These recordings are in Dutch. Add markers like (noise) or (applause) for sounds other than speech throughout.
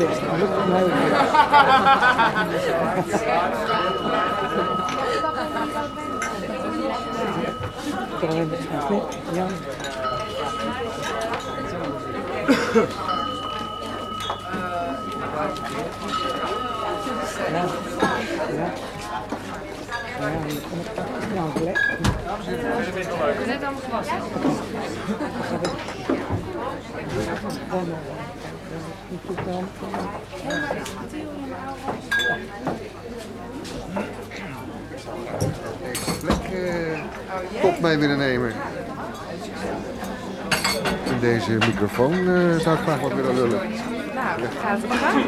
ik beter mijn best. Dan lukt het plek eh, mee willen nemen. In deze microfoon eh, zou ik graag wat willen lullen. Nou, gaat het gaan?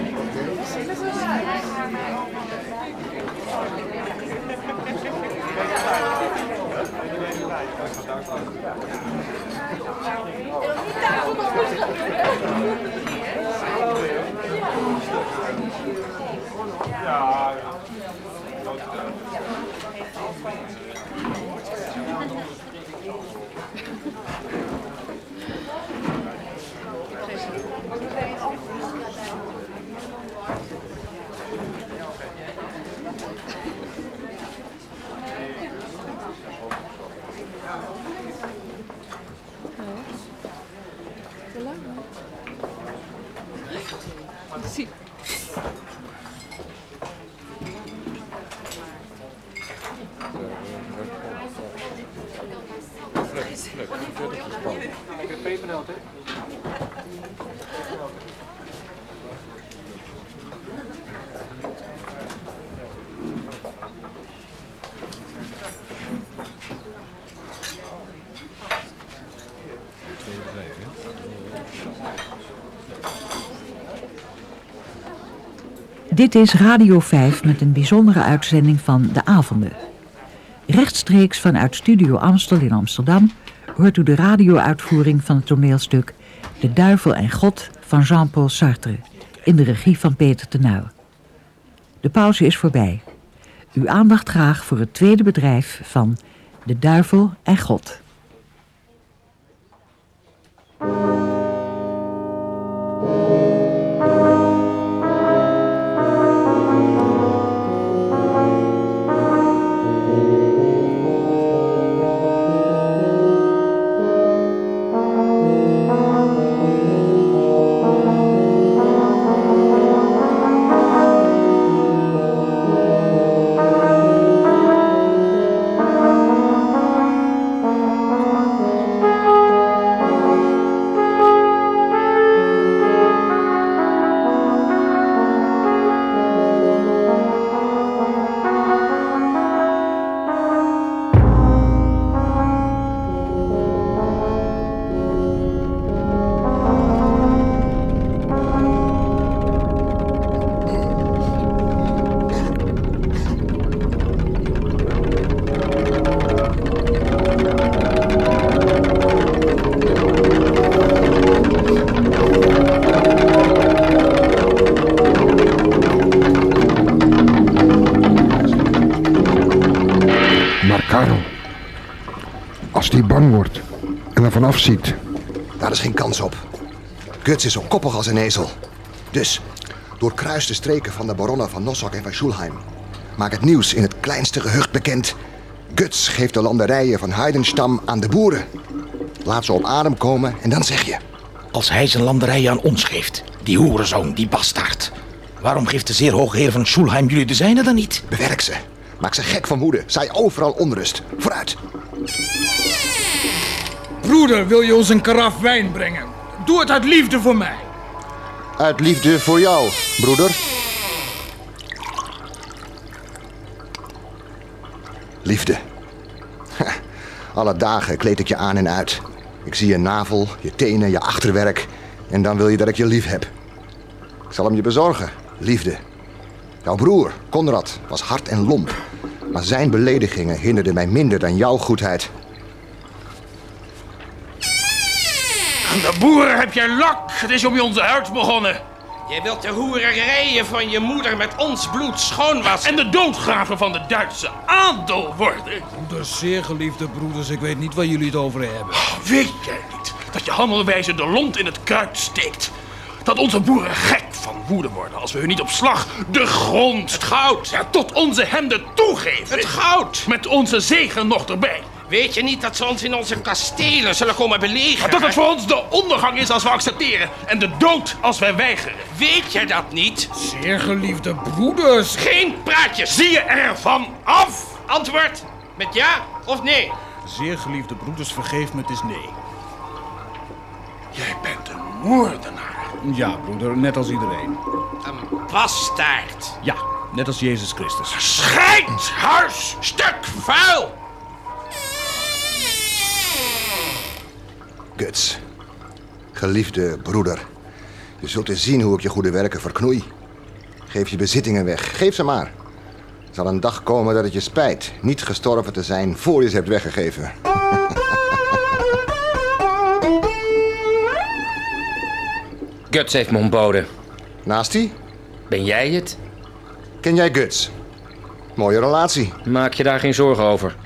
Zie. Ik heb pepernoten. Dit is Radio 5 met een bijzondere uitzending van De Avonden. Rechtstreeks vanuit Studio Amstel in Amsterdam hoort u de radio-uitvoering van het toneelstuk De Duivel en God van Jean-Paul Sartre in de regie van Peter Tenouw. De pauze is voorbij. Uw aandacht graag voor het tweede bedrijf van De Duivel en God. Bang wordt en er vanaf ziet, Daar is geen kans op. Guts is zo koppig als een ezel. Dus, doorkruis de streken van de baronnen van Nossok en van Schulheim. Maak het nieuws in het kleinste gehucht bekend. Guts geeft de landerijen van Heidenstam aan de boeren. Laat ze op adem komen en dan zeg je... Als hij zijn landerij aan ons geeft, die hoerenzoon, die bastaard. Waarom geeft de zeer hoge heer van Schulheim jullie de zijne dan niet? Bewerk ze. Maak ze gek van woede. Zij overal onrust. Vooruit. Broeder, wil je ons een karaf wijn brengen? Doe het uit liefde voor mij. Uit liefde voor jou, broeder. Liefde. Alle dagen kleed ik je aan en uit. Ik zie je navel, je tenen, je achterwerk. En dan wil je dat ik je lief heb. Ik zal hem je bezorgen, liefde. Jouw broer, Konrad, was hard en lomp. Maar zijn beledigingen hinderden mij minder dan jouw goedheid. Aan de boeren heb jij lak. Het is om je onze huid begonnen. Je wilt de hoererijen van je moeder met ons bloed schoonwassen. En de doodgraven van de Duitse adel worden. Dus zeer geliefde broeders, ik weet niet waar jullie het over hebben. Weet jij niet dat je handelwijze de lont in het kruid steekt? dat onze boeren gek van woede worden als we hun niet op slag de grond, het goud, ja, tot onze hemden toegeven. Het goud! Met onze zegen nog erbij. Weet je niet dat ze ons in onze kastelen zullen komen belegeren? Maar dat het voor ons de ondergang is als we accepteren en de dood als wij weigeren. Weet je dat niet? Zeer geliefde broeders. Geen praatjes! Zie je ervan af? Antwoord met ja of nee. Zeer geliefde broeders, vergeef me, het is nee. Jij bent een moordenaar. Ja, broeder, net als iedereen. Een bastaard. Ja, net als Jezus Christus. Schijt, huis, stuk vuil. Guts. Geliefde broeder. Je zult eens zien hoe ik je goede werken verknoei. Geef je bezittingen weg. Geef ze maar. Er zal een dag komen dat het je spijt niet gestorven te zijn voor je ze hebt weggegeven. (laughs) Guts heeft me ontboden. Naast die? Ben jij het? Ken jij Guts? Mooie relatie. Maak je daar geen zorgen over.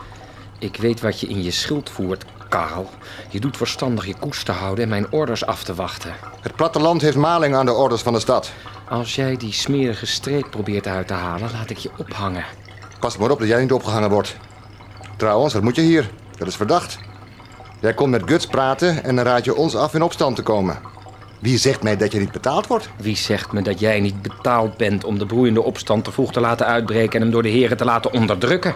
Ik weet wat je in je schild voert, Karel. Je doet verstandig je koers te houden en mijn orders af te wachten. Het platteland heeft maling aan de orders van de stad. Als jij die smerige streek probeert uit te halen, laat ik je ophangen. Pas maar op dat jij niet opgehangen wordt. Trouwens, wat moet je hier? Dat is verdacht. Jij komt met Guts praten en dan raad je ons af in opstand te komen. Wie zegt mij dat je niet betaald wordt? Wie zegt me dat jij niet betaald bent om de broeiende opstand te vroeg te laten uitbreken en hem door de heren te laten onderdrukken?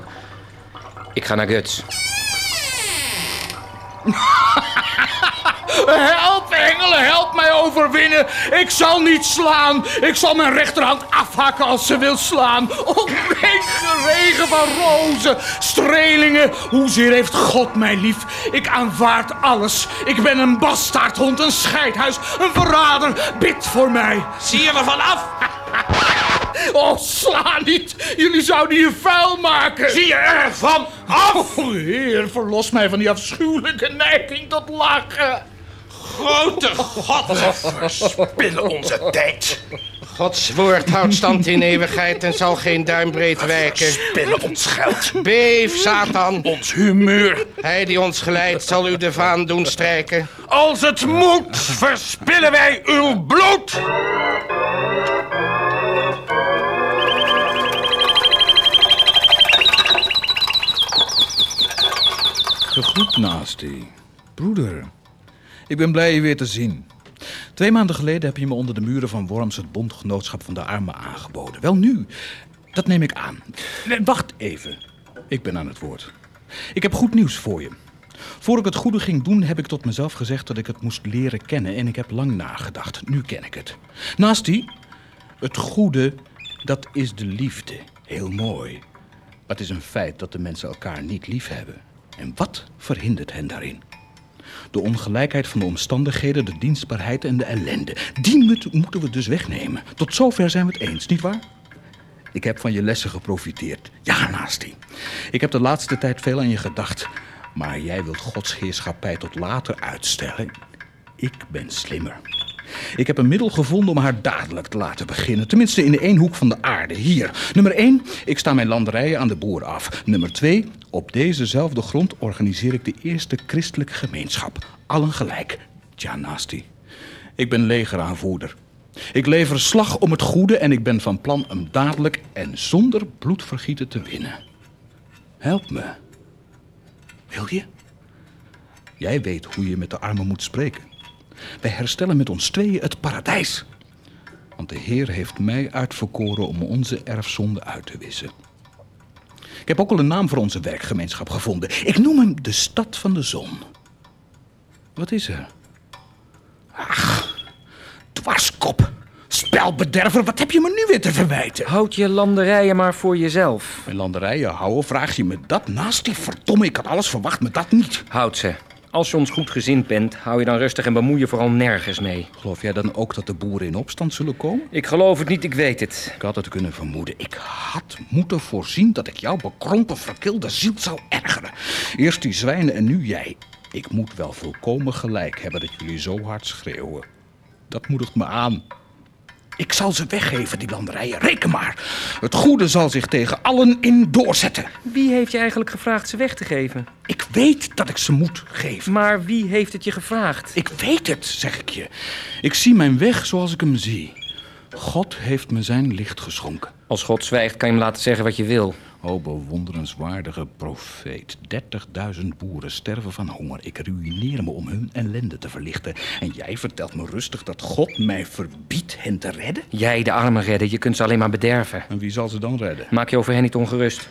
Ik ga naar Guts. Help, engelen, help mij overwinnen. Ik zal niet slaan. Ik zal mijn rechterhand afhakken als ze wil slaan. Oh, regen, regen van rozen, strelingen. Hoezeer heeft God mij lief. Ik aanvaard alles. Ik ben een bastaardhond, een scheidhuis, een verrader. Bid voor mij. Zie je ervan af? Oh, sla niet. Jullie zouden je vuil maken. Zie je ervan af? Oh, heer, verlos mij van die afschuwelijke neiging tot lachen. Grote God. Verspillen onze tijd. Gods woord houdt stand in eeuwigheid en zal geen duimbreed wijken. Spillen ons geld. Beef, Satan. Ons humeur. Hij die ons geleidt zal u de vaan doen strijken. Als het moet, verspillen wij uw bloed. Gegroet, Nasty. Broeder, ik ben blij je weer te zien. Twee maanden geleden heb je me onder de muren van Worms het bondgenootschap van de armen aangeboden. Wel nu, dat neem ik aan. Wacht even. Ik ben aan het woord. Ik heb goed nieuws voor je. Voor ik het goede ging doen, heb ik tot mezelf gezegd dat ik het moest leren kennen. En ik heb lang nagedacht. Nu ken ik het. Nasty, het goede, dat is de liefde. Heel mooi. Maar het is een feit dat de mensen elkaar niet lief hebben. En wat verhindert hen daarin? De ongelijkheid van de omstandigheden, de dienstbaarheid en de ellende. Die moet- moeten we dus wegnemen. Tot zover zijn we het eens, nietwaar? Ik heb van je lessen geprofiteerd. Ja, Nasty. Ik heb de laatste tijd veel aan je gedacht. Maar jij wilt Gods heerschappij tot later uitstellen. Ik ben slimmer. Ik heb een middel gevonden om haar dadelijk te laten beginnen. Tenminste in de één hoek van de aarde. Hier. Nummer 1. Ik sta mijn landerijen aan de boer af. Nummer 2. Op dezezelfde grond organiseer ik de eerste christelijke gemeenschap. Allen gelijk. Tja, Nasty. Ik ben legeraanvoerder. Ik lever slag om het goede en ik ben van plan hem dadelijk en zonder bloedvergieten te winnen. Help me. Wil je? Jij weet hoe je met de armen moet spreken. Wij herstellen met ons tweeën het paradijs. Want de Heer heeft mij uitverkoren om onze erfzonde uit te wissen. Ik heb ook al een naam voor onze werkgemeenschap gevonden. Ik noem hem de Stad van de Zon. Wat is er? Ach, dwarskop. Spelbederver, wat heb je me nu weer te verwijten? Houd je landerijen maar voor jezelf. Mijn landerijen houden, vraag je me dat naast die verdomme, ik had alles verwacht, maar dat niet. Houd ze. Als je ons goed gezind bent, hou je dan rustig en bemoei je vooral nergens mee. Geloof jij dan ook dat de boeren in opstand zullen komen? Ik geloof het niet, ik weet het. Ik had het kunnen vermoeden. Ik had moeten voorzien dat ik jouw bekrompen, verkilde ziel zou ergeren. Eerst die zwijnen en nu jij. Ik moet wel volkomen gelijk hebben dat jullie zo hard schreeuwen. Dat moedigt me aan. Ik zal ze weggeven, die landerijen. Reken maar. Het goede zal zich tegen allen in doorzetten. Wie heeft je eigenlijk gevraagd ze weg te geven? Ik weet dat ik ze moet geven. Maar wie heeft het je gevraagd? Ik weet het, zeg ik je. Ik zie mijn weg zoals ik hem zie. God heeft me zijn licht geschonken. Als God zwijgt, kan je hem laten zeggen wat je wil. O bewonderenswaardige profeet. 30.000 boeren sterven van honger. Ik ruïneer me om hun ellende te verlichten. En jij vertelt me rustig dat God mij verbiedt hen te redden? Jij de armen redden, je kunt ze alleen maar bederven. En wie zal ze dan redden? Maak je over hen niet ongerust.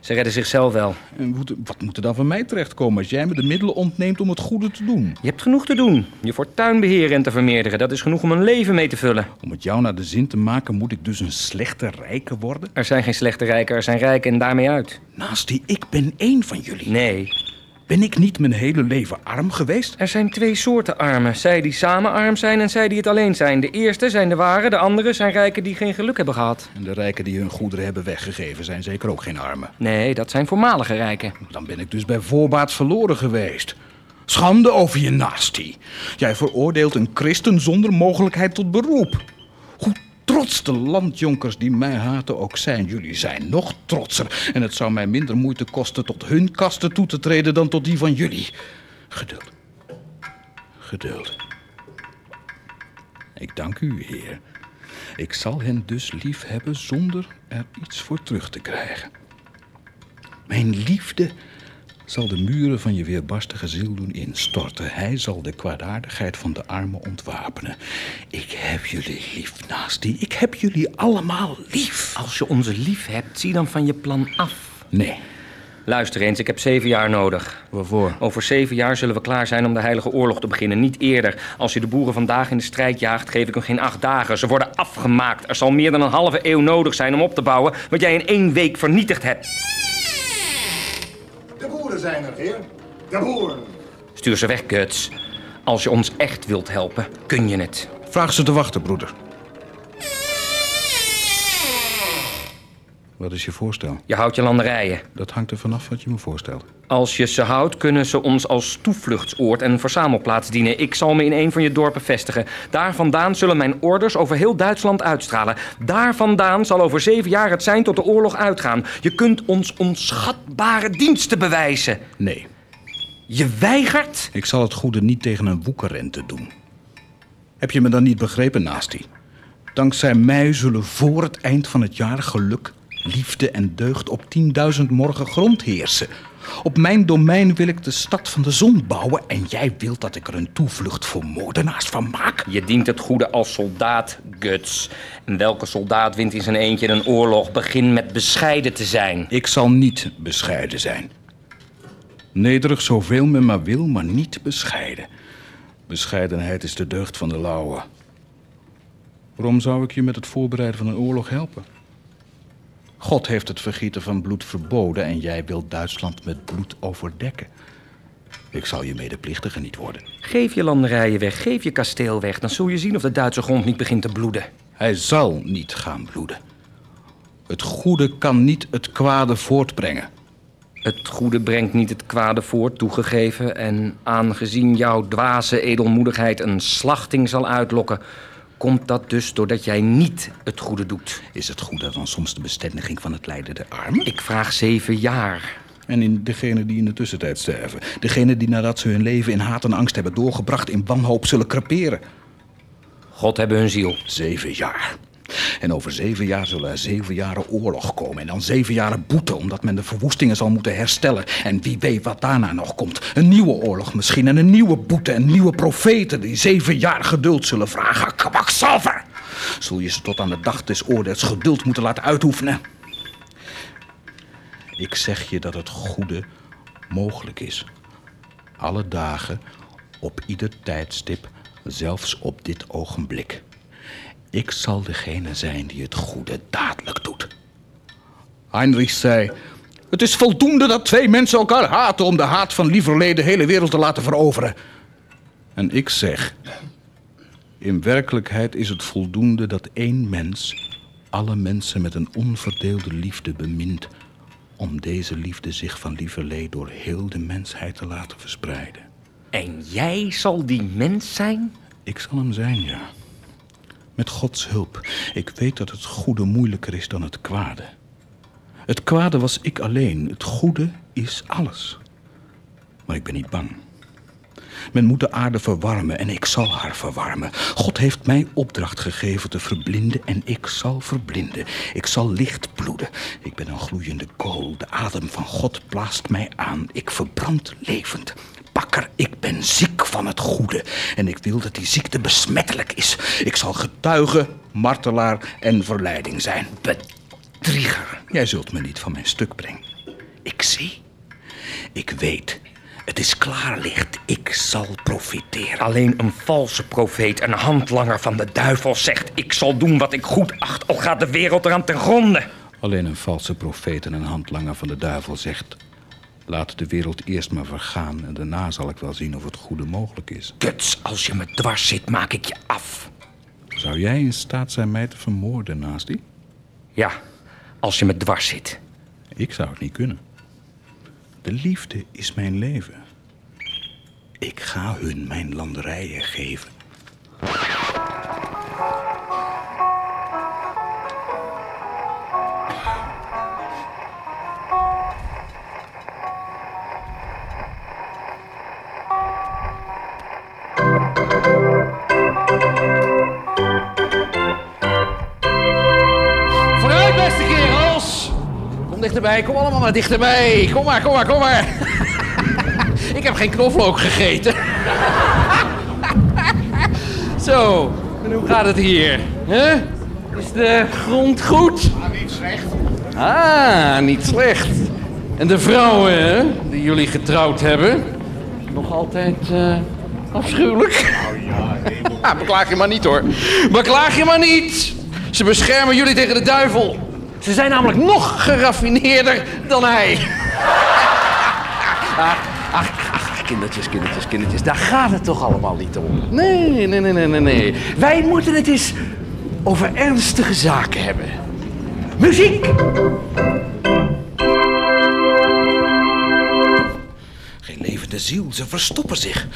Ze redden zichzelf wel. En wat- moet er dan van mij terechtkomen als jij me de middelen ontneemt om het goede te doen? Je hebt genoeg te doen. Je fortuin beheren en te vermeerderen. Dat is genoeg om een leven mee te vullen. Om het jou naar de zin te maken, moet ik dus een slechte rijke worden? Er zijn geen slechte rijken, er zijn rijken en daarmee uit. Naast die, ik ben één van jullie. Nee, Ben ik niet mijn hele leven arm geweest? er zijn twee soorten armen. Zij die samen arm zijn en zij die het alleen zijn. De eerste zijn de ware, de andere zijn rijken die geen geluk hebben gehad. En de rijken die hun goederen hebben weggegeven zijn zeker ook geen armen. Nee, dat zijn voormalige rijken. Dan ben ik dus bij voorbaat verloren geweest. Schande over je nasty. Jij veroordeelt een christen zonder mogelijkheid tot beroep. Hoe trots de landjonkers die mij haten ook zijn, jullie zijn nog trotser. En het zou mij minder moeite kosten tot hun kasten toe te treden dan tot die van jullie. Geduld. Geduld. Ik dank u, Heer. Ik zal hen dus lief hebben zonder er iets voor terug te krijgen. Mijn liefde zal de muren van je weerbarstige ziel doen instorten. Hij zal de kwaadaardigheid van de armen ontwapenen. Ik heb jullie lief, Naasti. Ik heb jullie allemaal lief. Als je onze lief hebt, zie dan van je plan af. Nee. Luister eens, ik heb zeven jaar nodig. Waarvoor? Over zeven jaar zullen we klaar zijn om de Heilige Oorlog te beginnen. Niet eerder. Als je de boeren vandaag in de strijd jaagt, geef ik hem geen acht dagen. Ze worden afgemaakt. Er zal meer dan een halve eeuw nodig zijn om op te bouwen wat jij in één week vernietigd hebt. De boeren zijn er, heer. De boeren. Stuur ze weg, Guts. Als je ons echt wilt helpen, kun je het. Vraag ze te wachten, broeder. Wat is je voorstel? Je houdt je landerijen. Dat hangt er vanaf wat je me voorstelt. Als je ze houdt, kunnen ze ons als toevluchtsoord en verzamelplaats dienen. Ik zal me in een van je dorpen vestigen. Daar vandaan zullen mijn orders over heel Duitsland uitstralen. Daar vandaan zal over zeven jaar het zijn tot de oorlog uitgaan. Je kunt ons onschatbare diensten bewijzen. Nee, Je weigert? ik zal het goede niet tegen een woekerrente doen. Heb je me dan niet begrepen, Naasti? Dankzij mij zullen voor het eind van het jaar geluk, liefde en deugd op 10.000 morgen grond heersen. Op mijn domein wil ik de stad van de zon bouwen en jij wilt dat ik er een toevlucht voor moordenaars van maak? Je dient het goede als soldaat, Guts. En welke soldaat wint in zijn eentje een oorlog? Begin met bescheiden te zijn. Ik zal niet bescheiden zijn. Nederig zoveel men maar wil, maar niet bescheiden. Bescheidenheid is de deugd van de lauwe. Waarom zou ik je met het voorbereiden van een oorlog helpen? God heeft het vergieten van bloed verboden en jij wilt Duitsland met bloed overdekken. Ik zal je medeplichtige niet worden. Geef je landerijen weg, geef je kasteel weg. Dan zul je zien of de Duitse grond niet begint te bloeden. Hij zal niet gaan bloeden. Het goede kan niet het kwade voortbrengen. Het goede brengt niet het kwade voort, toegegeven. En aangezien jouw dwaze edelmoedigheid een slachting zal uitlokken... komt dat dus doordat jij niet het goede doet. Is het goede dan soms de bestendiging van het lijden der armen? Ik vraag zeven jaar. En in degenen die in de tussentijd sterven. Degenen die nadat ze hun leven in haat en angst hebben doorgebracht... in wanhoop zullen creperen. God hebben hun ziel. Zeven jaar. En over zeven jaar zullen er zeven jaren oorlog komen. En dan zeven jaren boete, omdat men de verwoestingen zal moeten herstellen. En wie weet wat daarna nog komt. Een nieuwe oorlog misschien. En een nieuwe boete. En nieuwe profeten die zeven jaar geduld zullen vragen. Kwakzalver! Zul je ze tot aan de dag des oordeels geduld moeten laten uitoefenen? Ik zeg je dat het goede mogelijk is. Alle dagen, op ieder tijdstip, zelfs op dit ogenblik. Ik zal degene zijn die het goede dadelijk doet. Heinrich zei: Het is voldoende dat twee mensen elkaar haten om de haat van lieverlee de hele wereld te laten veroveren. En ik zeg: In werkelijkheid is het voldoende dat één mens alle mensen met een onverdeelde liefde bemint, om deze liefde zich van lieverlee door heel de mensheid te laten verspreiden. En jij zal die mens zijn? Ik zal hem zijn, ja. Met Gods hulp. Ik weet dat het goede moeilijker is dan het kwade. Het kwade was ik alleen. Het goede is alles. Maar ik ben niet bang. Men moet de aarde verwarmen en ik zal haar verwarmen. God heeft mij opdracht gegeven te verblinden en ik zal verblinden. Ik zal licht bloeden. Ik ben een gloeiende kool. De adem van God blaast mij aan. Ik verbrand levend. Bakker, ik ben ziek van het goede. En ik wil dat die ziekte besmettelijk is. Ik zal getuige, martelaar en verleiding zijn. Bedrieger. Jij zult me niet van mijn stuk brengen. Ik zie. Ik weet. Het is klaarlicht. Ik zal profiteren. Alleen een valse profeet, een handlanger van de duivel, zegt: Ik zal doen wat ik goed acht, al gaat de wereld eraan ten gronde. Alleen een valse profeet en een handlanger van de duivel zegt... Laat de wereld eerst maar vergaan en daarna zal ik wel zien of het goede mogelijk is. Guts, als je me dwars zit, maak ik je af. Zou jij in staat zijn mij te vermoorden, Nasty? Ja, als je me dwars zit. Ik zou het niet kunnen. De liefde is mijn leven. Ik ga hun mijn landerijen geven. Dichterbij, kom allemaal maar dichterbij. Kom maar, kom maar, kom maar. (laughs) Ik heb geen knoflook gegeten. (laughs) Zo, en hoe gaat het hier? Is de grond goed? niet slecht. Ah, niet slecht. En de vrouwen die jullie getrouwd hebben, nog altijd eh, afschuwelijk? (laughs) Ah, beklaag je maar niet hoor. Beklaag je maar niet. Ze beschermen jullie tegen de duivel. Ze zijn namelijk nog geraffineerder dan hij. (laughs) Ach, ach, ach, kindertjes, kindertjes, kindertjes. Daar gaat het toch allemaal niet om? Nee, nee, nee, nee, nee, nee. Wij moeten het eens over ernstige zaken hebben. Muziek! Ziel, ze verstoppen zich.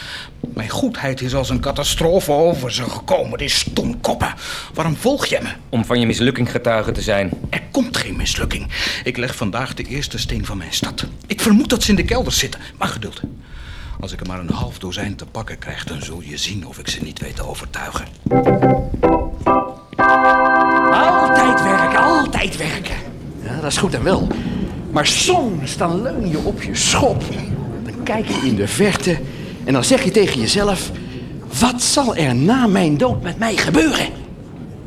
Mijn goedheid is als een catastrofe over ze gekomen, die stomkoppen. Waarom volg je me? Om van je mislukking getuige te zijn. Er komt geen mislukking. Ik leg vandaag de eerste steen van mijn stad. Ik vermoed dat ze in de kelder zitten. Maar geduld. Als ik er maar een half dozijn te pakken krijg, dan zul je zien of ik ze niet weet te overtuigen. Altijd werken, altijd werken. Ja, dat is goed en wel. Maar soms dan leun je op je schop. Kijk je in de verte en dan zeg je tegen jezelf... Wat zal er na mijn dood met mij gebeuren?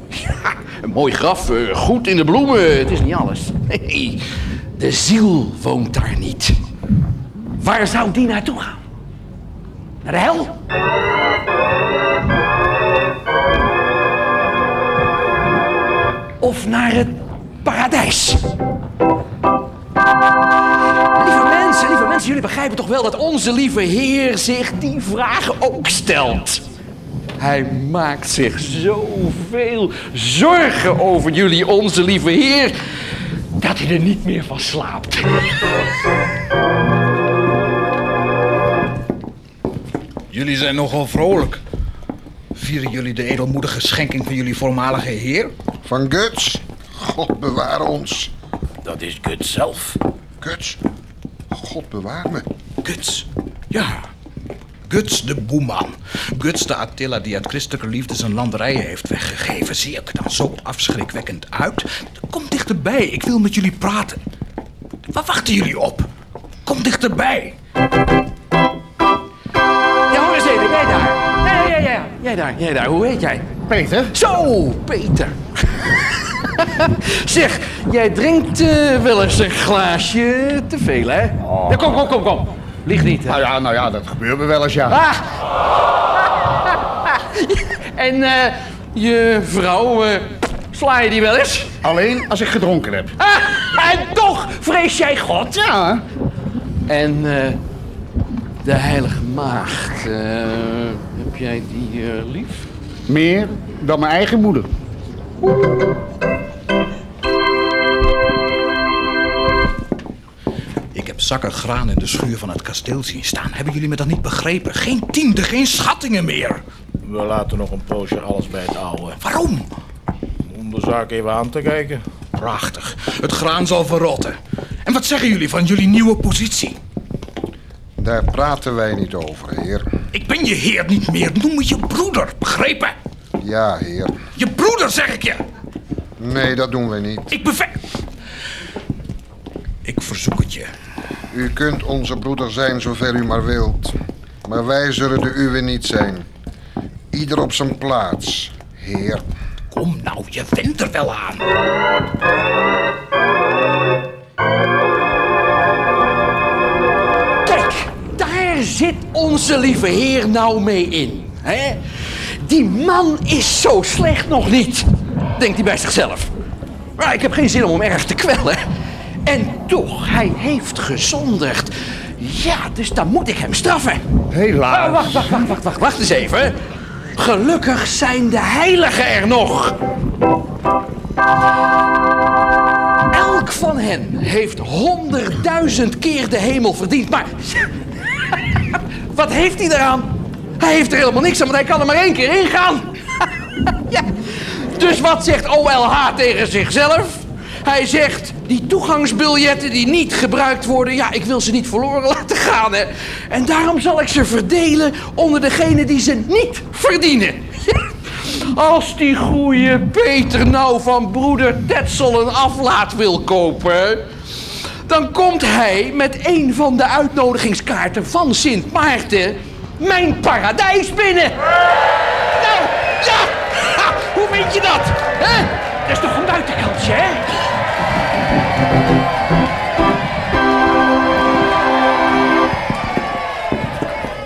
Ja, een mooi graf, eh, goed in de bloemen. Het is niet alles. Nee, de ziel woont daar niet. Waar zou die naartoe gaan? Naar de hel? Of naar het paradijs? Lieve mensen, lieve mensen, jullie begrijpen toch wel dat onze lieve Heer zich die vragen ook stelt. Hij maakt zich zoveel zorgen over jullie, onze lieve Heer, dat hij er niet meer van slaapt. Jullie zijn nogal vrolijk. Vieren jullie de edelmoedige schenking van jullie voormalige heer? Van Guts. God bewaar ons. Dat is Guts zelf. Guts. God bewaar me. Guts. Ja. Guts de boeman. Guts de Attila die uit christelijke liefde zijn landerijen heeft weggegeven. Zie ik er dan zo afschrikwekkend uit? Kom dichterbij, ik wil met jullie praten. Waar wachten jullie op? Kom dichterbij. Ja, hoor eens even, jij daar. Ja, ja, ja, ja. Jij daar, jij daar. Hoe heet jij? Peter? Zo, Peter. (laughs) zeg, jij drinkt eh, wel eens een glaasje te veel, hè? Ja, kom, kom, kom, kom. Lieg niet. hè? Nou ja, nou ja, dat gebeurt me wel eens, ja. Ah! (laughs) en eh, je vrouw, eh, sla je die wel eens? Alleen als ik gedronken heb. Ah, en toch vrees jij God? Ja. En de heilige maagd, heb jij die lief? Meer dan mijn eigen moeder. Zakken graan in de schuur van het kasteel zien staan. Hebben jullie me dan niet begrepen? Geen tiende, geen schattingen meer. We laten nog een poosje alles bij het oude. Waarom? Om de zaak even aan te kijken. Prachtig. Het graan zal verrotten. En wat zeggen jullie van jullie nieuwe positie? Daar praten wij niet over, heer. Ik ben je heer niet meer. Noem me je broeder. Begrepen? Ja, heer. Je broeder, zeg ik je. Nee, dat doen wij niet. Ik bevel... Ik verzoek het je. U kunt onze broeder zijn zover u maar wilt. Maar wij zullen de uwe niet zijn. Ieder op zijn plaats, heer. Kom nou, je went er wel aan. Kijk, daar zit onze lieve heer nou mee in. Hè? Die man is zo slecht nog niet, denkt hij bij zichzelf. Maar ik heb geen zin om hem erg te kwellen. En toch, hij heeft gezondigd. Ja, dus dan moet ik hem straffen. Helaas. Ah, wacht, wacht, wacht, wacht, wacht, wacht eens even. Gelukkig zijn de heiligen er nog. Elk van hen heeft honderdduizend keer de hemel verdiend. Maar (laughs) wat heeft hij eraan? Hij heeft er helemaal niks aan, want hij kan er maar één keer ingaan. (laughs) ja. Dus wat zegt OLH tegen zichzelf? Hij zegt, die toegangsbiljetten die niet gebruikt worden... ja, ik wil ze niet verloren (laughs) laten gaan, hè. En daarom zal ik ze verdelen onder degenen die ze niet verdienen. (laughs) Als die goeie Peter nou van broeder Tetzel een aflaat wil kopen... dan komt hij met een van de uitnodigingskaarten van Sint Maarten... mijn paradijs binnen. Nou, ja! (laughs) Hoe vind je dat? Hè? Dat is toch een buitenkantje, hè?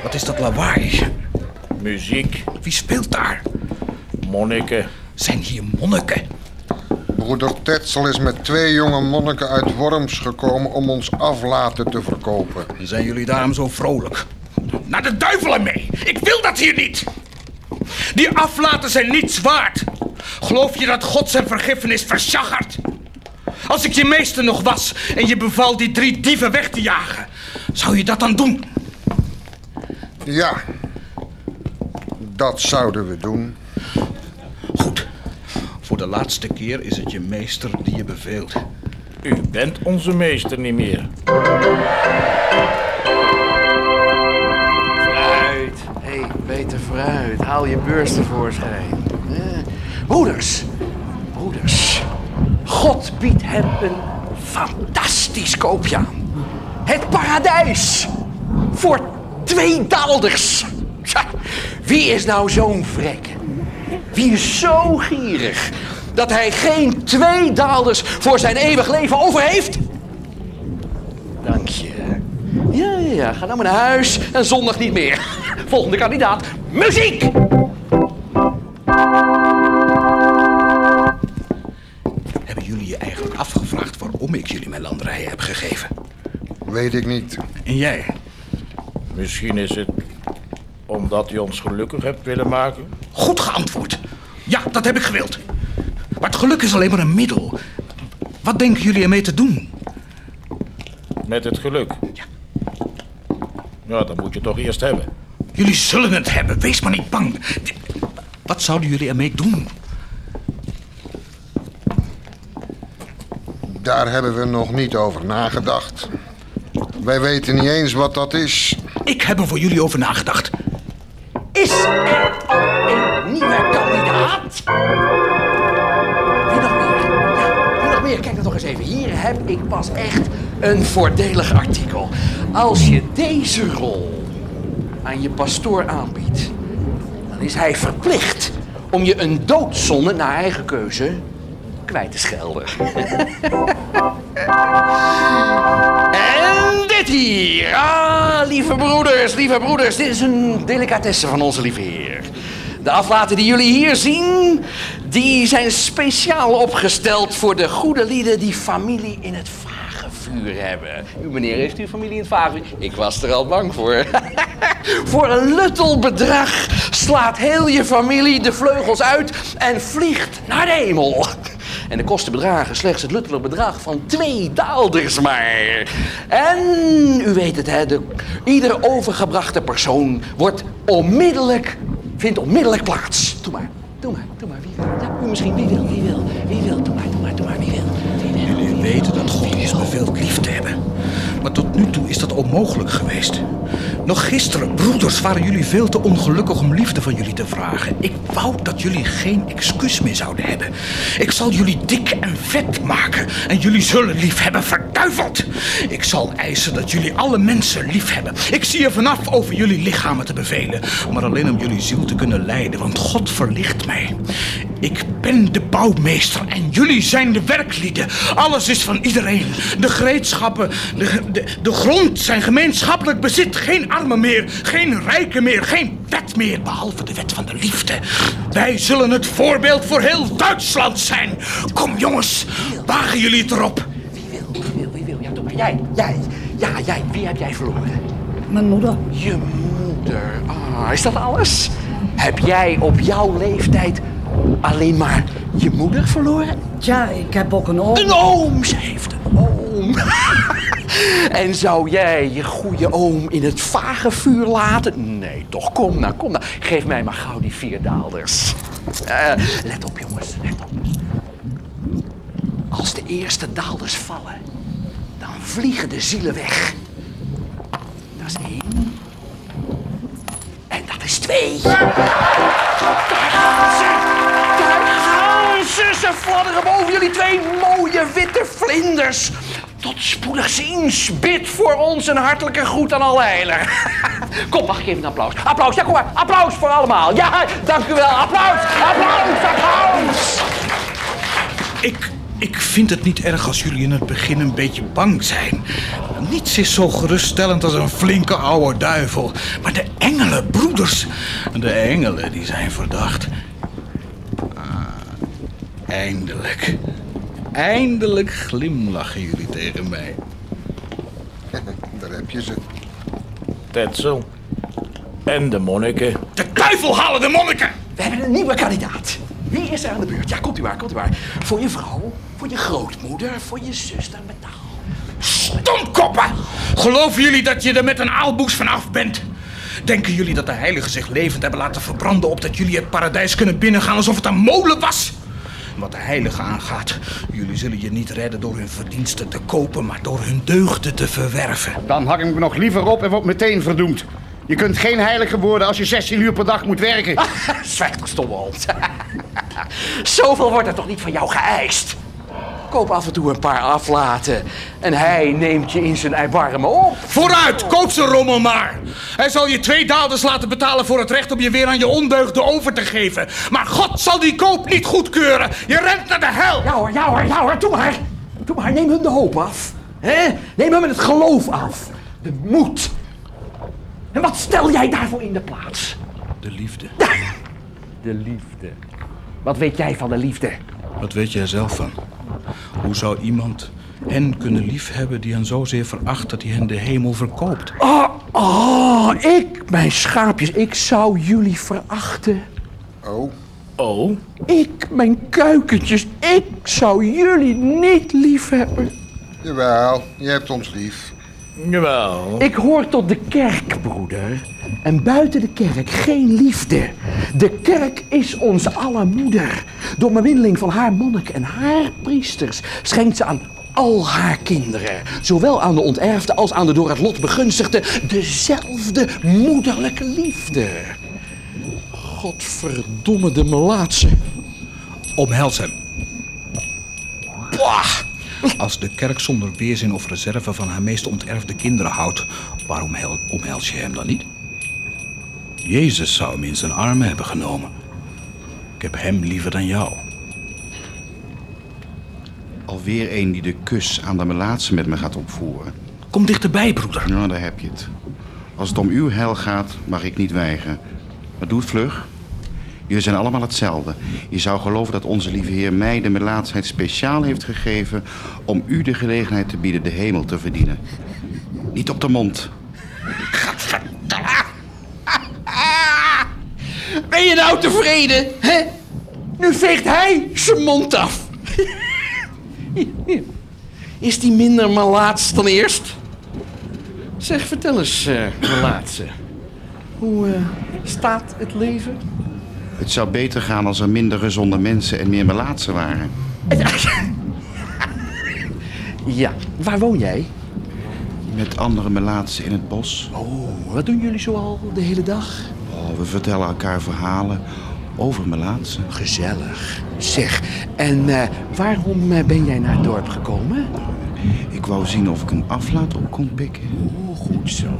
Wat is dat lawaai? Muziek, Wie speelt daar? monniken. Zijn hier monniken? Broeder Tetzel is met twee jonge monniken uit Worms gekomen om ons aflaten te verkopen. Zijn jullie daarom zo vrolijk? Naar de duivel ermee! Ik wil dat hier niet! Die aflaten zijn niets waard. Geloof je dat God zijn vergiffenis versjaggert? Als ik je meester nog was en je beval die drie dieven weg te jagen, zou je dat dan doen? Ja, dat zouden we doen. Goed. Voor de laatste keer is het je meester die je beveelt. U bent onze meester niet meer. Vooruit. Hé, hey, beter vooruit. Haal je beurs tevoorschijn. Broeders, broeders. God biedt hem een fantastisch koopje aan. Het paradijs. Voor twee daalders. Wie is nou zo'n vrek? Wie is zo gierig dat hij geen twee daalders voor zijn eeuwig leven over heeft? Dank je. Ja, ja, ja. Ga nou maar naar huis en zondag niet meer. (laughs) Volgende kandidaat. Muziek! Waarom ik jullie mijn landerij heb gegeven? Weet ik niet. En jij? Misschien is het omdat u ons gelukkig hebt willen maken. Goed geantwoord. Ja, dat heb ik gewild. Maar het geluk is alleen maar een middel. Wat denken jullie ermee te doen? Met het geluk. Ja. Ja, dat moet je toch eerst hebben. Jullie zullen het hebben, wees maar niet bang. Wat zouden jullie ermee doen? Daar hebben we nog niet over nagedacht. Wij weten niet eens wat dat is. Ik heb er voor jullie over nagedacht. Is er al een nieuwe kandidaat? Wie nog meer? Wie nog meer? Kijk dan nog eens even. Hier heb ik pas echt een voordelig artikel. Als je deze rol aan je pastoor aanbiedt, dan is hij verplicht om je een doodzonde naar eigen keuze kwijt te schelden. En dit hier. Ah, lieve broeders, lieve broeders. Dit is een delicatesse van onze lieve heer. De aflaten die jullie hier zien, die zijn speciaal opgesteld voor de goede lieden die familie in het vagevuur hebben. Uw meneer heeft uw familie in het vagevuur. Ik was er al bang voor. (laughs) voor een luttel bedrag slaat heel je familie de vleugels uit en vliegt naar de hemel. En de kosten bedragen slechts het luttele bedrag van twee daalders maar. En u weet het, hè, de, iedere overgebrachte persoon wordt onmiddellijk vindt onmiddellijk plaats. Doe maar, doe maar, doe maar. Wie wil? Ja, u misschien. Wie wil, wie wil, wie wil? Doe maar, doe maar, doe maar. Wie wil? Wie wil? Jullie weten dat God ons beveelt lief te hebben. Maar tot nu toe is dat onmogelijk geweest. Nog gisteren, broeders, waren jullie veel te ongelukkig om liefde van jullie te vragen. Ik wou dat jullie geen excuus meer zouden hebben. Ik zal jullie dik en vet maken en jullie zullen lief hebben, verduiveld. Ik zal eisen dat jullie alle mensen lief hebben. Ik zie er vanaf over jullie lichamen te bevelen, maar alleen om jullie ziel te kunnen leiden, want God verlicht mij. Ik ben de bouwmeester en jullie zijn de werklieden. Alles is van iedereen. De gereedschappen, de, de, de grond zijn gemeenschappelijk bezit. Geen armen meer, geen rijken meer, geen wet meer, behalve de wet van de liefde. Wij zullen het voorbeeld voor heel Duitsland zijn. Kom jongens, wagen jullie het erop. Wie wil, wie wil, wie wil? Ja, doe maar. Jij, jij. Ja, jij. Wie heb jij verloren? Mijn moeder. Je moeder. Ah, is dat alles? Heb jij op jouw leeftijd alleen maar je moeder verloren? Tja, ik heb ook een oom. Een oom! Ze heeft een oom. (laughs) (laughs) en zou jij je goede oom in het vage vuur laten? Nee, toch. Kom nou, kom nou. Geef mij maar gauw die vier daalders. Eh, let op, jongens. Let op. Als de eerste daalders vallen, dan vliegen de zielen weg. Dat is één. En dat is twee. Daar gaan ze! Ze fladderen boven jullie twee mooie witte vlinders. Tot spoedig ziens. Bid voor ons een hartelijke groet aan alle heiler. (laughs) Kom, mag ik even een applaus? Applaus, ja kom maar. Applaus voor allemaal. Ja, dank u wel. Applaus, applaus, applaus. Ik, ik vind het niet erg als jullie in het begin een beetje bang zijn. Niets is zo geruststellend als een flinke oude duivel. Maar de engelen, broeders, de engelen die zijn verdacht. Ah, eindelijk. Eindelijk glimlachen jullie tegen mij. (laughs) Daar heb je ze. Tetzel. En de monniken. De duivel halen de monniken! We hebben een nieuwe kandidaat. Wie is er aan de beurt? Ja, komt u maar, komt u maar. Voor je vrouw, voor je grootmoeder, voor je zuster metaal. Stomkoppen! Geloven jullie dat je er met een aalboes vanaf bent? Denken jullie dat de heiligen zich levend hebben laten verbranden... opdat jullie het paradijs kunnen binnengaan alsof het een molen was? Wat de heiligen aangaat, jullie zullen je niet redden door hun verdiensten te kopen... maar door hun deugden te verwerven. Dan hang ik me nog liever op en word meteen verdoemd. Je kunt geen heilige worden als je 16 uur per dag moet werken. (laughs) Zwijg toch, stomme hond. (laughs) Zoveel wordt er toch niet van jou geëist? Koop af en toe een paar aflaten. En hij neemt je in zijn erbarmen op. Vooruit, koop zijn rommel maar. Hij zal je twee daalders laten betalen voor het recht om je weer aan je ondeugden over te geven. Maar God zal die koop niet goedkeuren. Je rent naar de hel. Ja hoor, ja hoor, ja hoor, doe maar. Doe maar, neem hun de hoop af. hè? Neem hem het geloof af. De moed. En wat stel jij daarvoor in de plaats? De liefde. (laughs) De liefde. Wat weet jij van de liefde? Wat weet jij zelf van? Hoe zou iemand hen kunnen liefhebben die hen zozeer veracht dat hij hen de hemel verkoopt? Oh, oh, ik, mijn schaapjes, ik zou jullie verachten. Oh, Oh? Ik, mijn kuikentjes, ik zou jullie niet liefhebben. jawel, je hebt ons lief. Jawel. Ik hoor tot de kerk, broeder. En buiten de kerk geen liefde. De kerk is onze aller moeder. Door bemiddeling van haar monnik en haar priesters schenkt ze aan al haar kinderen, zowel aan de onterfde als aan de door het lot begunstigde, dezelfde moederlijke liefde. Godverdomme de melaatse. Omhels hem. Als de kerk zonder weerzin of reserve van haar meest onterfde kinderen houdt, waarom hel- omhels je hem dan niet? Jezus zou hem in zijn armen hebben genomen. Ik heb hem liever dan jou. Alweer een die de kus aan de melaatse met me gaat opvoeren. Kom dichterbij, broeder. Nou, daar heb je het. Als het om uw heil gaat, mag ik niet weigeren. Maar doe het vlug. Jullie zijn allemaal hetzelfde. Je zou geloven dat onze lieve Heer mij de melaatsheid speciaal heeft gegeven... om u de gelegenheid te bieden de hemel te verdienen. Niet op de mond. Ben je nou tevreden? Hè? Nu veegt hij zijn mond af. Is die minder malaats dan eerst? Zeg, vertel eens, eh malaatse. Hoe eh, staat het leven? Het zou beter gaan als er minder gezonde mensen en meer melaatsen waren. (laughs) Ja, waar woon jij? Met andere melaatsen in het bos. Oh, wat doen jullie zo al de hele dag? Oh, we vertellen elkaar verhalen over melaatsen. Gezellig. Zeg, en eh, waarom eh, ben jij naar het dorp gekomen? Ik wou zien of ik een aflaat op kon pikken. Oh, goed zo.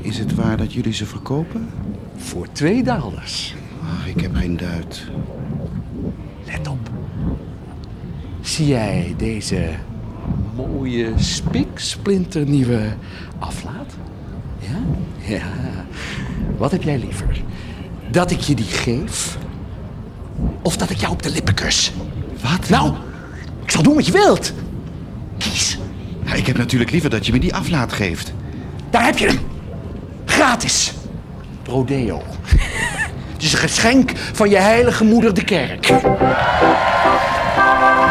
Is het waar dat jullie ze verkopen? Voor twee dollars. Ach, ik heb geen duit. Let op. Zie jij deze mooie spiksplinternieuwe aflaat? Ja? Ja. Wat heb jij liever? Dat ik je die geef? Of dat ik jou op de lippen kus? Wat? Nou, ik zal doen wat je wilt. Kies. Ja, ik heb natuurlijk liever dat je me die aflaat geeft. Daar heb je hem. Gratis. Rodeo. Het is een geschenk van je heilige moeder de kerk.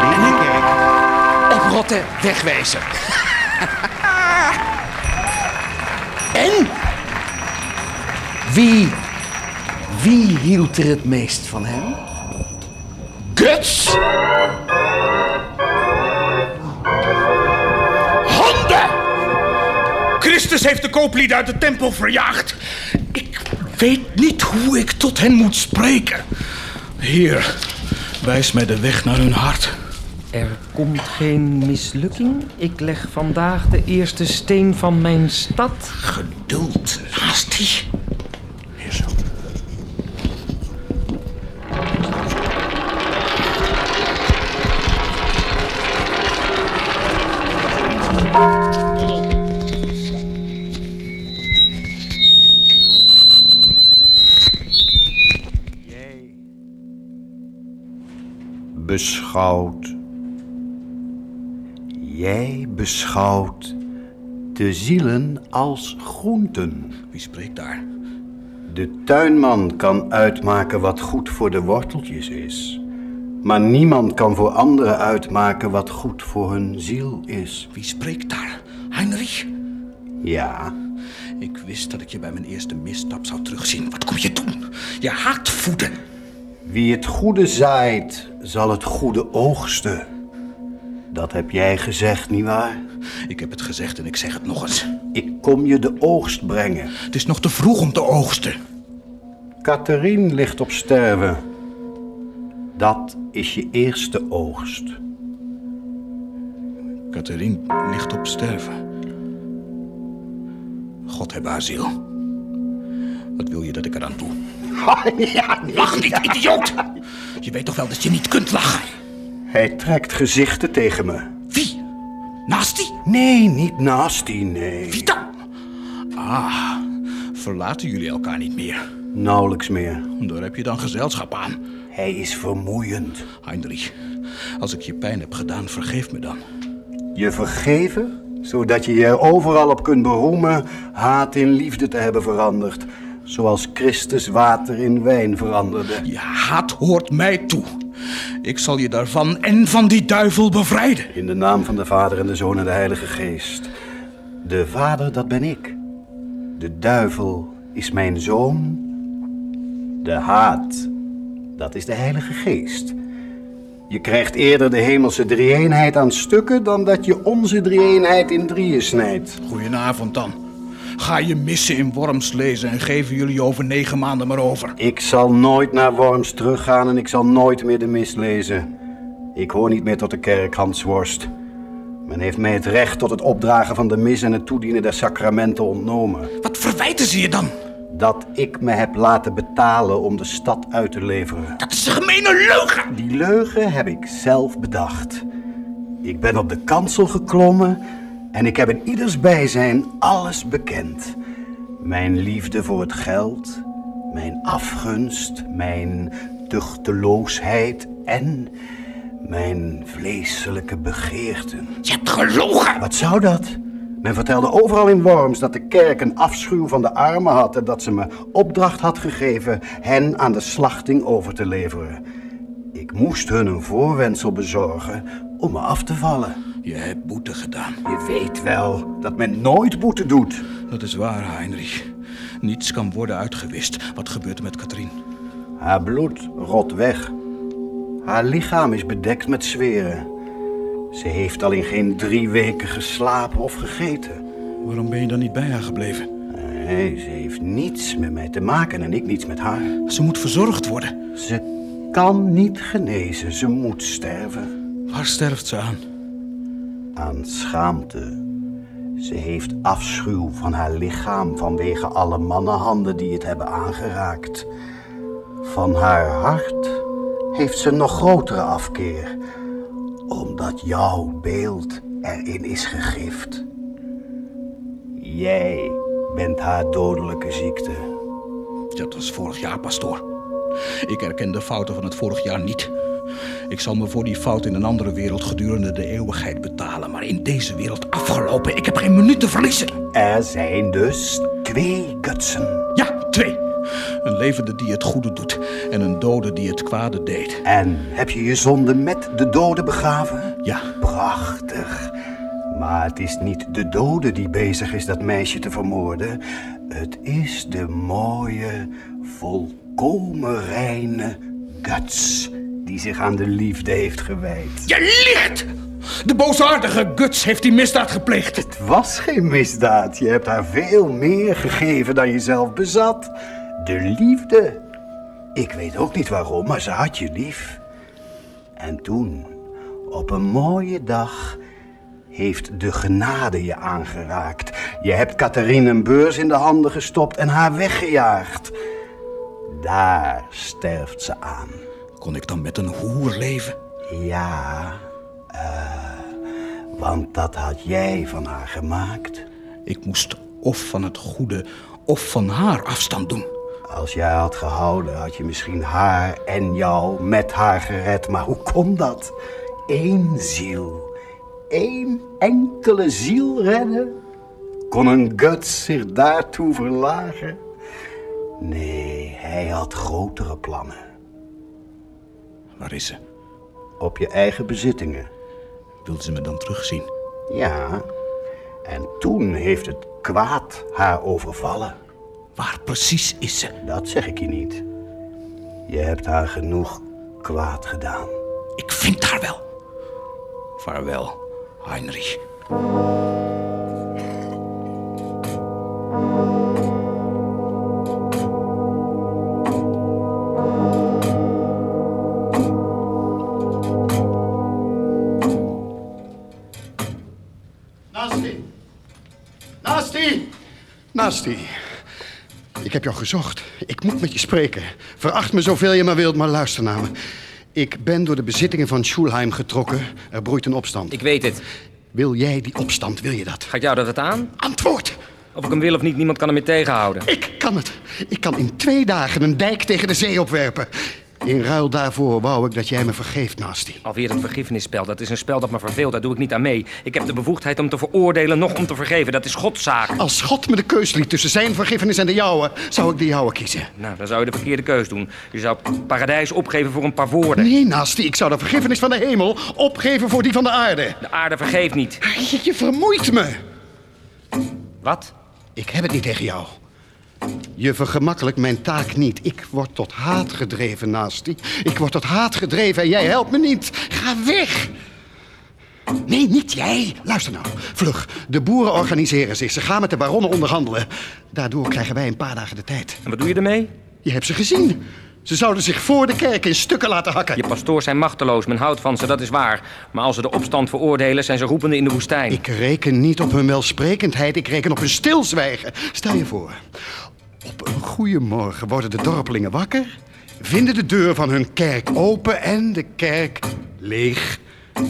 Ledenkerk. Oprotten, wegwijzen. (laughs) en? Wie, wie hield er het meest van hem? Guts? Christus heeft de kooplieden uit de tempel verjaagd. Ik weet niet hoe ik tot hen moet spreken. Heer, wijs mij de weg naar hun hart. Er komt geen mislukking. Ik leg vandaag de eerste steen van mijn stad. Geduld, naast die. Beschouwt. Jij beschouwt de zielen als groenten. Wie spreekt daar? De tuinman kan uitmaken wat goed voor de worteltjes is. Maar niemand kan voor anderen uitmaken wat goed voor hun ziel is. Wie spreekt daar? Heinrich? Ja, Ik wist dat ik je bij mijn eerste misstap zou terugzien. Wat kom je doen? Je haat voeden. Wie het goede zaait, zal het goede oogsten. Dat heb jij gezegd, nietwaar? Ik heb het gezegd en ik zeg het nog eens. Ik kom je de oogst brengen. Het is nog te vroeg om te oogsten. Catherine ligt op sterven. Dat is je eerste oogst. Catherine ligt op sterven. God heb haar ziel. Wat wil je dat ik eraan doe? (laughs) ja, Lach niet, idioot! Je weet toch wel dat je niet kunt lachen? Hij trekt gezichten tegen me. Wie? Naast die? Nee, niet nasty, nee. Wie dan? Ah, verlaten jullie elkaar niet meer? Nauwelijks meer. Daar heb je dan gezelschap aan. Hij is vermoeiend. Heinrich, als ik je pijn heb gedaan, vergeef me dan. Je vergeven, zodat je je er overal op kunt beroemen haat in liefde te hebben veranderd. Zoals Christus water in wijn veranderde. Je haat hoort mij toe. Ik zal je daarvan en van die duivel bevrijden. In de naam van de Vader en de Zoon en de Heilige Geest. De Vader, dat ben ik. De duivel is mijn zoon. De haat, dat is de Heilige Geest. Je krijgt eerder de hemelse drie-eenheid aan stukken dan dat je onze drie-eenheid in drieën snijdt. Goedenavond dan. Ga je missen in Worms lezen en geven jullie over negen maanden maar over. Ik zal nooit naar Worms teruggaan en ik zal nooit meer de mis lezen. Ik hoor niet meer tot de kerk, Hans Worst. Men heeft mij het recht tot het opdragen van de mis en het toedienen der sacramenten ontnomen. Wat verwijten ze je dan? Dat ik me heb laten betalen om de stad uit te leveren. Dat is een gemene leugen! Die leugen heb ik zelf bedacht. Ik ben op de kansel geklommen en ik heb in ieders bijzijn alles bekend. Mijn liefde voor het geld, mijn afgunst, mijn tuchteloosheid en mijn vleeselijke begeerten. Je hebt gelogen! Wat zou dat? Men vertelde overal in Worms dat de kerk een afschuw van de armen had en dat ze me opdracht had gegeven hen aan de slachting over te leveren. Ik moest hun een voorwendsel bezorgen om me af te vallen. Je hebt boete gedaan. Je weet wel dat men nooit boete doet. Dat is waar, Heinrich. Niets kan worden uitgewist. Wat gebeurt er met Katrien? Haar bloed rot weg. Haar lichaam is bedekt met zweren. Ze heeft al in geen drie weken geslapen of gegeten. Waarom ben je dan niet bij haar gebleven? Nee, ze heeft niets met mij te maken en ik niets met haar. Ze moet verzorgd worden. Ze kan niet genezen, ze moet sterven. Waar sterft ze aan? Aan schaamte. Ze heeft afschuw van haar lichaam vanwege alle mannenhanden die het hebben aangeraakt. Van haar hart heeft ze nog grotere afkeer, omdat jouw beeld erin is gegrift. Jij bent haar dodelijke ziekte. Dat was vorig jaar, pastoor. Ik herken de fouten van het vorig jaar niet. Ik zal me voor die fout in een andere wereld gedurende de eeuwigheid betalen. Maar in deze wereld afgelopen. Ik heb geen minuut te verliezen. Er zijn dus twee gutsen. Ja, twee. Een levende die het goede doet en een dode die het kwade deed. En heb je je zonde met de dode begraven? Ja. Prachtig. Maar het is niet de dode die bezig is dat meisje te vermoorden. Het is de mooie, volkomen reine Guts die zich aan de liefde heeft gewijd. Je liegt! De boosaardige Guts heeft die misdaad gepleegd. Het was geen misdaad. Je hebt haar veel meer gegeven dan je zelf bezat. De liefde. Ik weet ook niet waarom, maar ze had je lief. En toen, op een mooie dag, heeft de genade je aangeraakt. Je hebt Catharine een beurs in de handen gestopt en haar weggejaagd. Daar sterft ze aan. Kon ik dan met een hoer leven? Ja, want dat had jij van haar gemaakt. Ik moest of van het goede of van haar afstand doen. Als jij had gehouden, had je misschien haar en jou met haar gered. Maar hoe kon dat? Eén ziel, één enkele ziel redden? Kon een Guts zich daartoe verlagen? Nee, hij had grotere plannen. Waar is ze? Op je eigen bezittingen. Wil ze me dan terugzien? Ja, en toen heeft het kwaad haar overvallen. Waar precies is ze? Dat zeg ik je niet. Je hebt haar genoeg kwaad gedaan. Ik vind haar wel. Vaarwel, Heinrich. Nasty. Ik heb jou gezocht. Ik moet met je spreken. Veracht me zoveel je maar wilt, maar luister naar me. Ik ben door de bezittingen van Schulheim getrokken. Er broeit een opstand. Ik weet het. Wil jij die opstand? Wil je dat? Gaat jou dat het aan? Antwoord! Of ik hem wil of niet, niemand kan hem meer tegenhouden. Ik kan het. Ik kan in twee dagen een dijk tegen de zee opwerpen. In ruil daarvoor wou ik dat jij me vergeeft, Nasty. Alweer een vergiffenisspel. Dat is een spel dat me verveelt. Daar doe ik niet aan mee. Ik heb de bevoegdheid om te veroordelen, nog om te vergeven. Dat is Godszaak. Als God me de keus liet tussen zijn vergiffenis en de jouwe, zou ik de jouwe kiezen. Nou, dan zou je de verkeerde keus doen. Je zou paradijs opgeven voor een paar woorden. Nee, Nasty, ik zou de vergiffenis van de hemel opgeven voor die van de aarde. De aarde vergeeft niet. Je, je vermoeit me. Wat? Ik heb het niet tegen jou. Je vergemakkelijkt mijn taak niet. Ik word tot haat gedreven, Nasty. Ik word tot haat gedreven en jij helpt me niet. Ga weg. Nee, niet jij. Luister nou. Vlug. De boeren organiseren zich. Ze gaan met de baronnen onderhandelen. Daardoor krijgen wij een paar dagen de tijd. En wat doe je ermee? Je hebt ze gezien. Ze zouden zich voor de kerk in stukken laten hakken. Je pastoors zijn machteloos. Men houdt van ze, dat is waar. Maar als ze de opstand veroordelen, zijn ze roepende in de woestijn. Ik reken niet op hun welsprekendheid. Ik reken op hun stilzwijgen. Stel je voor. Op een goede morgen worden de dorpelingen wakker... vinden de deur van hun kerk open en de kerk leeg.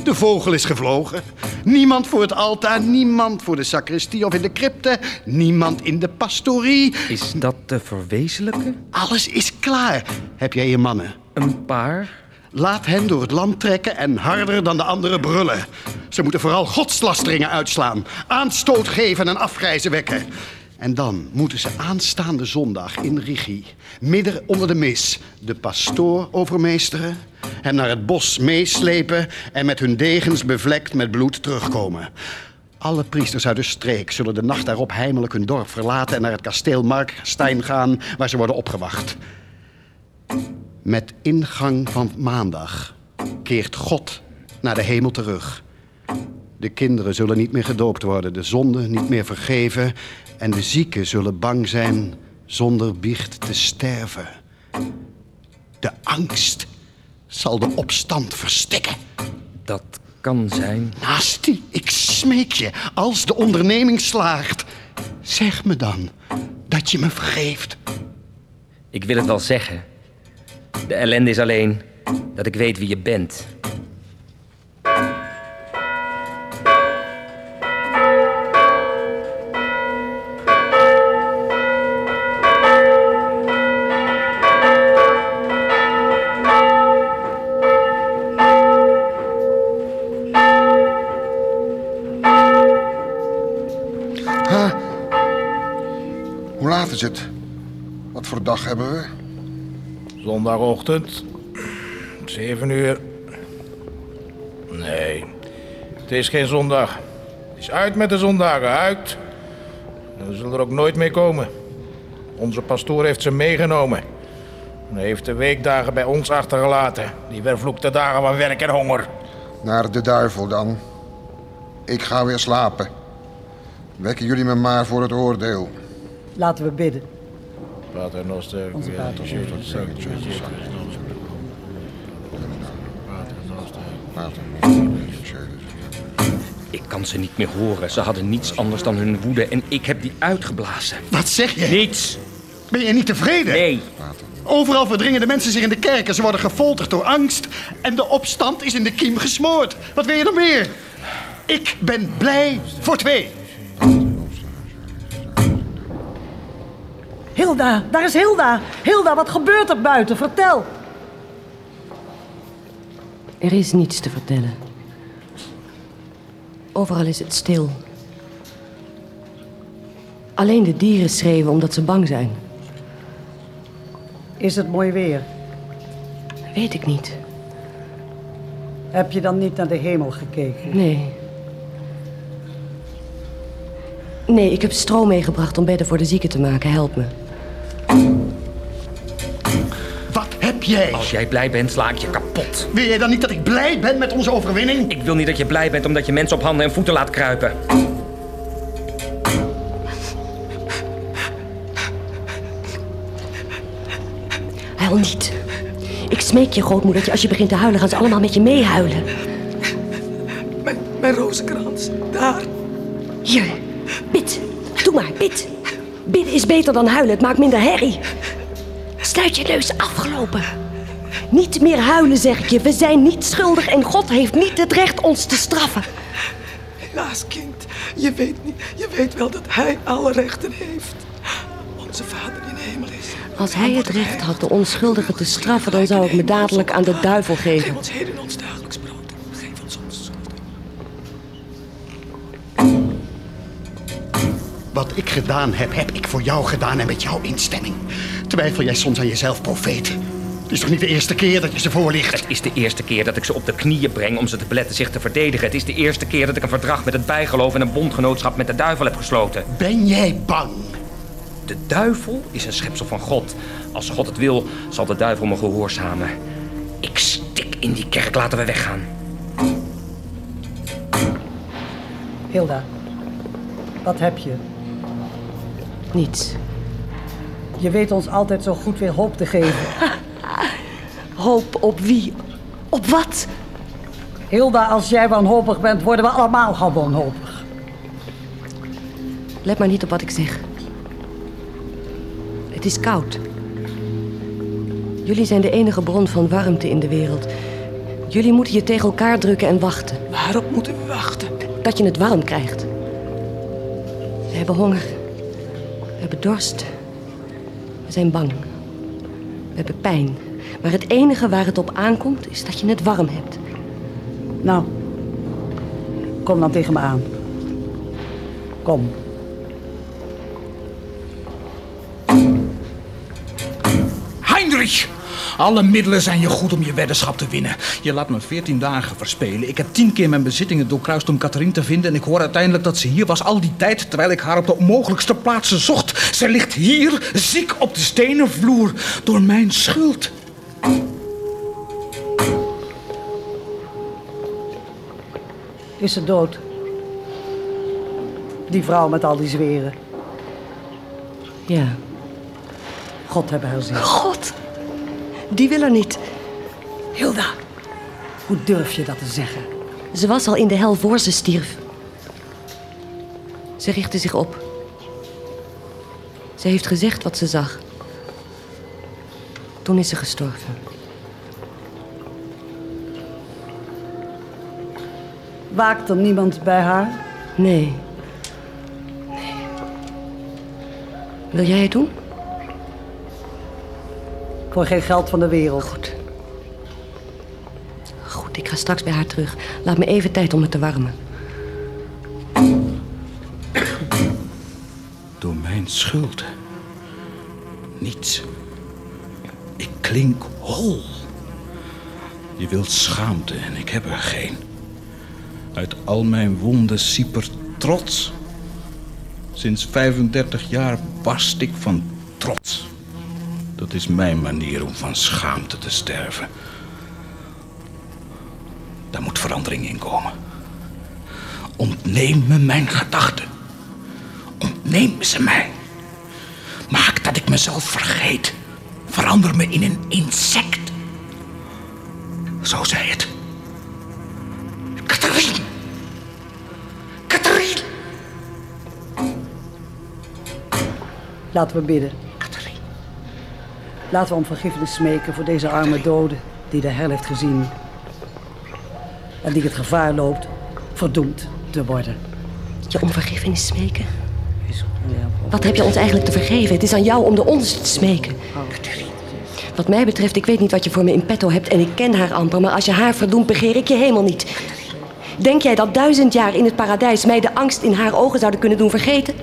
De vogel is gevlogen. Niemand voor het altaar, niemand voor de sacristie of in de crypte... niemand in de pastorie. Is dat te verwezenlijken? Alles is klaar. Heb jij je mannen? Een paar? Laat hen door het land trekken en harder dan de anderen brullen. Ze moeten vooral godslasteringen uitslaan, aanstoot geven en afgrijzen wekken. En dan moeten ze aanstaande zondag in Rigi, midden onder de mis, de pastoor overmeesteren, hem naar het bos meeslepen en met hun degens bevlekt met bloed terugkomen. Alle priesters uit de streek zullen de nacht daarop heimelijk hun dorp verlaten en naar het kasteel Markstein gaan, waar ze worden opgewacht. Met ingang van maandag keert God naar de hemel terug. De kinderen zullen niet meer gedoopt worden, de zonden niet meer vergeven en de zieken zullen bang zijn zonder biecht te sterven. De angst zal de opstand verstikken. Dat kan zijn. Nasti, ik smeek je, als de onderneming slaagt, zeg me dan dat je me vergeeft. Ik wil het wel zeggen. De ellende is alleen dat ik weet wie je bent. Wat voor dag hebben we? Zondagochtend. 7 uur. Nee, het is geen zondag. Het is uit met de zondagen, uit. We zullen er ook nooit mee komen. Onze pastoor heeft ze meegenomen. En hij heeft de weekdagen bij ons achtergelaten. Die vervloekte dagen van werk en honger. Naar de duivel dan. Ik ga weer slapen. Wekken jullie me maar voor het oordeel. Laten we bidden. Pater noster, Onze Pater, Ik kan ze niet meer horen. Ze hadden niets anders dan hun woede en ik heb die uitgeblazen. Wat zeg je? Niets. Ben je niet tevreden? Nee. Overal verdringen de mensen zich in de kerken. Ze worden gefolterd door angst. En de opstand is in de kiem gesmoord. Wat wil je nog meer? Ik ben blij voor twee. Hilda, daar is Hilda. Hilda, wat gebeurt er buiten? Vertel. Er is niets te vertellen. Overal is het stil. Alleen de dieren schreeuwen omdat ze bang zijn. Is het mooi weer? Weet ik niet. Heb je dan niet naar de hemel gekeken? Nee. Nee, ik heb stro meegebracht om bedden voor de zieken te maken. Help me. Jij? Als jij blij bent, sla ik je kapot. Wil jij dan niet dat ik blij ben met onze overwinning? Ik wil niet dat je blij bent omdat je mensen op handen en voeten laat kruipen. Huil niet. Ik smeek je, grootmoedertje, als je begint te huilen, gaan ze allemaal met je meehuilen. Mijn, mijn rozenkrans, daar. Hier, bid. Doe maar, bid. Bidden is beter dan huilen, het maakt minder herrie. Sluit je neus afgelopen. Niet meer huilen, zeg ik je. We zijn niet schuldig en God heeft niet het recht ons te straffen. Helaas, kind. Je weet, niet, je weet wel dat hij alle rechten heeft. Onze vader in de hemel is. Als hij het recht had de onschuldigen te straffen, dan zou ik me dadelijk aan de duivel geven. Geef ons heden ons dagelijks brood. Geef ons ons Wat ik gedaan heb, heb ik voor jou gedaan en met jouw instemming. Twijfel jij soms aan jezelf, profeet? Het is toch niet de eerste keer dat je ze voorlicht? Het is de eerste keer dat ik ze op de knieën breng om ze te beletten zich te verdedigen. Het is de eerste keer dat ik een verdrag met het bijgeloof en een bondgenootschap met de duivel heb gesloten. Ben jij bang? De duivel is een schepsel van God. Als God het wil, zal de duivel me gehoorzamen. Ik stik in die kerk, laten we weggaan. Hilda, wat heb je? Niets. Je weet ons altijd zo goed weer hoop te geven. (laughs) Hoop op wie? Op wat? Hilda, als jij wanhopig bent, worden we allemaal gaan wanhopig. Let maar niet op wat ik zeg. Het is koud. Jullie zijn de enige bron van warmte in de wereld. Jullie moeten je tegen elkaar drukken en wachten. Waarop moeten we wachten? Dat je het warm krijgt. We hebben honger. We hebben dorst. Zijn bang. We hebben pijn. Maar het enige waar het op aankomt is dat je het warm hebt. Nou, kom dan tegen me aan. Kom. Alle middelen zijn je goed om je weddenschap te winnen. Je laat me veertien dagen verspelen. Ik heb tien keer mijn bezittingen doorkruist om Catherine te vinden... en ik hoor uiteindelijk dat ze hier was al die tijd... terwijl ik haar op de onmogelijkste plaatsen zocht. Ze ligt hier, ziek op de stenen vloer, door mijn schuld. Is ze dood? Die vrouw met al die zweren. Ja. God hebben haar ziel. God, die wil er niet. Hilda, hoe durf je dat te zeggen? Ze was al in de hel voor ze stierf. Ze richtte zich op. Ze heeft gezegd wat ze zag. Toen is ze gestorven. Waakt er niemand bij haar? Nee. Wil jij het doen? Voor geen geld van de wereld. Goed. Goed, ik ga straks bij haar terug. Laat me even tijd om me te warmen. Door mijn schuld. Niets. Ik klink hol. Je wilt schaamte en ik heb er geen. Uit al mijn wonden siepert trots. Sinds 35 jaar barst ik van trots. Dat is mijn manier om van schaamte te sterven. Daar moet verandering in komen. Ontneem me mijn gedachten. Ontneem ze mij. Maak dat ik mezelf vergeet. Verander me in een insect. Zo zei het. Catherine! Catherine! Laten we bidden. Laten we om vergiffenis smeken voor deze arme dode die de hel heeft gezien. En die het gevaar loopt verdoemd te worden. Je om vergiffenis smeken? Wat heb je ons eigenlijk te vergeven? Het is aan jou om de ons te smeken. Wat mij betreft, ik weet niet wat je voor me in petto hebt en ik ken haar amper, maar als je haar verdoemt, begeer ik je helemaal niet. Denk jij dat duizend jaar in het paradijs mij de angst in haar ogen zouden kunnen doen vergeten?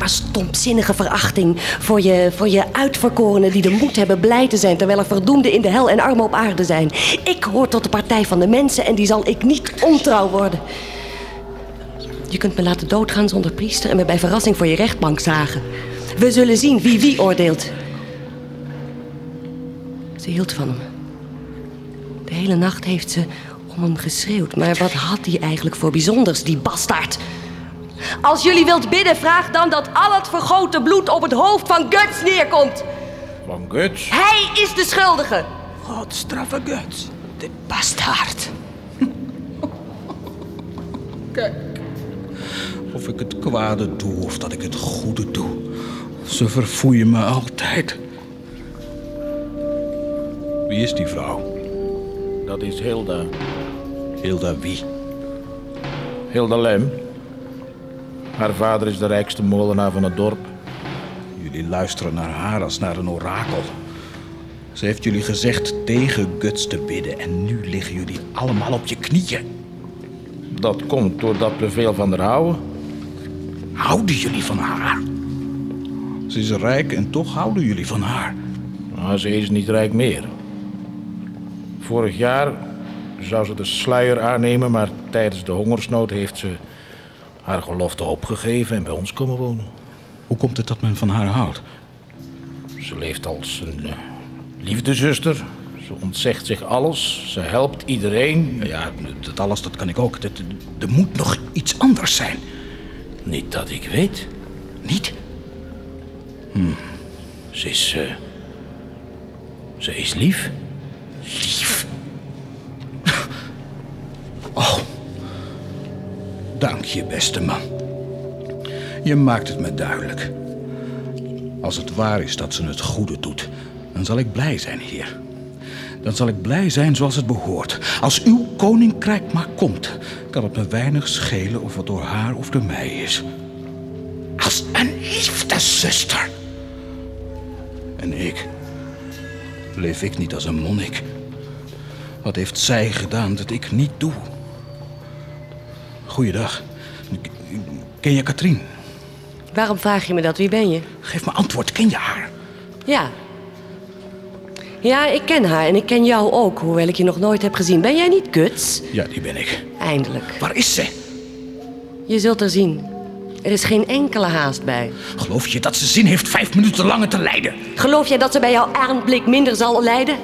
Maar stomzinnige verachting voor je, voor je uitverkorenen die de moed hebben blij te zijn terwijl er verdoemden in de hel en armen op aarde zijn. Ik hoor tot de partij van de mensen en die zal ik niet ontrouw worden. Je kunt me laten doodgaan zonder priester en me bij verrassing voor je rechtbank zagen. We zullen zien wie wie oordeelt. Ze hield van hem. De hele nacht heeft ze om hem geschreeuwd. Maar wat had hij eigenlijk voor bijzonders, die bastaard? Als jullie wilt bidden, vraag dan dat al het vergoten bloed op het hoofd van Guts neerkomt. Van Guts? Hij is de schuldige. God straffe Guts, dit bastaard. (laughs) Kijk, of ik het kwade doe of dat ik het goede doe. Ze verfoeien me altijd. Wie is die vrouw? Dat is Hilda. Hilda wie? Hilda Lem. Haar vader is de rijkste molenaar van het dorp. Jullie luisteren naar haar als naar een orakel. Ze heeft jullie gezegd tegen Guts te bidden en nu liggen jullie allemaal op je knieën. Dat komt doordat we veel van haar houden. Houden jullie van haar? Ze is rijk en toch houden jullie van haar. Maar ze is niet rijk meer. Vorig jaar zou ze de sluier aannemen, maar tijdens de hongersnood heeft ze haar gelofte opgegeven en bij ons komen wonen. Hoe komt het dat men van haar houdt? Ze leeft als een uh, liefdezuster. Ze ontzegt zich alles. Ze helpt iedereen. Ja, dat alles, dat kan ik ook. Dat, er moet nog iets anders zijn. Niet dat ik weet. Niet? Hm. Ze is... Uh, ze is lief. Lief? oh. Dank je, beste man. Je maakt het me duidelijk. Als het waar is dat ze het goede doet, dan zal ik blij zijn, heer. Dan zal ik blij zijn zoals het behoort. Als uw koninkrijk maar komt, kan het me weinig schelen of het door haar of door mij is. Als een liefdeszuster. En ik, leef ik niet als een monnik? Wat heeft zij gedaan dat ik niet doe? Goeiedag. Ken je Katrien? Waarom vraag je me dat? Wie ben je? Geef me antwoord. Ken je haar? Ja, Ja, ik ken haar en ik ken jou ook, hoewel ik je nog nooit heb gezien. Ben jij niet Guts? Ja, die ben ik. Eindelijk. Waar is ze? Je zult er zien. Er is geen enkele haast bij. Geloof je dat ze zin heeft vijf minuten langer te lijden? Geloof jij dat ze bij jouw aanblik minder zal lijden?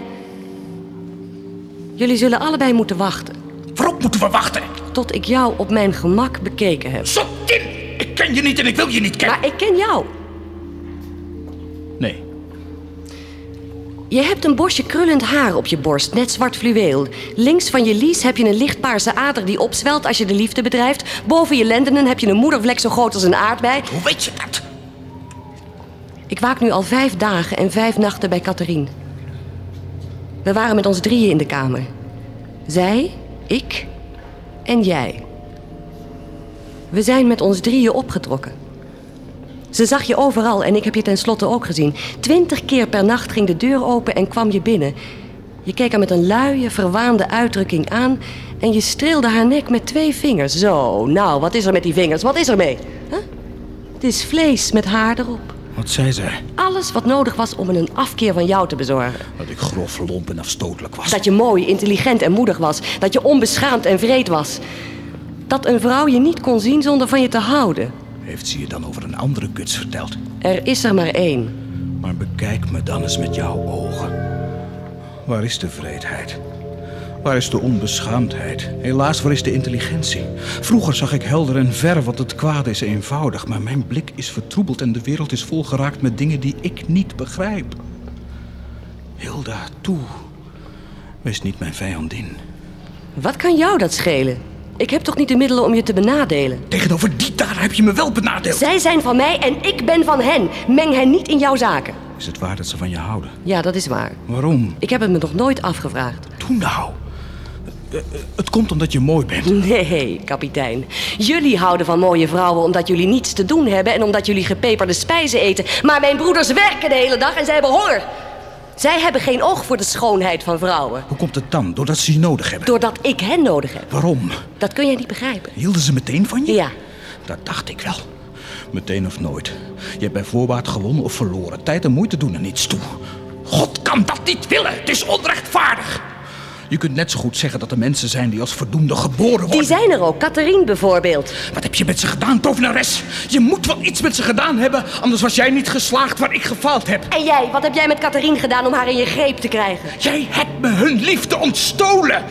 Jullie zullen allebei moeten wachten. Waarop moeten we wachten? Tot ik jou op mijn gemak bekeken heb. Zottin! Ik ken je niet en ik wil je niet kennen. Maar ik ken jou. Nee. Je hebt een bosje krullend haar op je borst, net zwart fluweel. Links van je lies heb je een lichtpaarse ader die opzwelt als je de liefde bedrijft. Boven je lendenen heb je een moedervlek zo groot als een aardbei. Hoe weet je dat? Ik waak nu al vijf dagen en vijf nachten bij Catherine. We waren met ons drieën in de kamer. Zij, ik en jij. We zijn met ons drieën opgetrokken. Ze zag je overal en ik heb je tenslotte ook gezien. Twintig keer per nacht ging de deur open en kwam je binnen. Je keek haar met een luie, verwaande uitdrukking aan en je streelde haar nek met twee vingers. Zo, nou, wat is er met die vingers? Wat is er mee? Het is vlees met haar erop. Wat zei zij? Alles wat nodig was om een afkeer van jou te bezorgen. Dat ik grof, lomp en afstotelijk was. Dat je mooi, intelligent en moedig was. Dat je onbeschaamd en vreed was. Dat een vrouw je niet kon zien zonder van je te houden. Heeft ze je dan over een andere guts verteld? Er is er maar één. Maar bekijk me dan eens met jouw ogen. Waar is de vreedheid? Waar is de onbeschaamdheid? Helaas, waar is de intelligentie? Vroeger zag ik helder en ver, want het kwade is eenvoudig. Maar mijn blik is vertroebeld en de wereld is volgeraakt met dingen die ik niet begrijp. Hilda, toe. Wees niet mijn vijandin. Wat kan jou dat schelen? Ik heb toch niet de middelen om je te benadelen? Tegenover die daar heb je me wel benadeeld. Zij zijn van mij en ik ben van hen. Meng hen niet in jouw zaken. Is het waar dat ze van je houden? Ja, dat is waar. Waarom? Ik heb het me nog nooit afgevraagd. Doe nou. Eh, Het komt omdat je mooi bent. Nee, kapitein. Jullie houden van mooie vrouwen omdat jullie niets te doen hebben en omdat jullie gepeperde spijzen eten. Maar mijn broeders werken de hele dag en zij hebben honger. Zij hebben geen oog voor de schoonheid van vrouwen. Hoe komt het dan? Doordat ze je nodig hebben. Doordat ik hen nodig heb. Waarom? Dat kun jij niet begrijpen. Hielden ze meteen van je? Ja. Dat dacht ik wel. Meteen of nooit. Je hebt bij voorbaat gewonnen of verloren. Tijd en moeite doen er niets toe. God kan dat niet willen. Het is onrechtvaardig. Je kunt net zo goed zeggen dat er mensen zijn die als verdoemde geboren worden. Die zijn er ook. Catherine bijvoorbeeld. Wat heb je met ze gedaan, tovenares? Je moet wel iets met ze gedaan hebben, anders was jij niet geslaagd waar ik gefaald heb. En jij, wat heb jij met Catherine gedaan om haar in je greep te krijgen? Jij hebt me hun liefde ontstolen.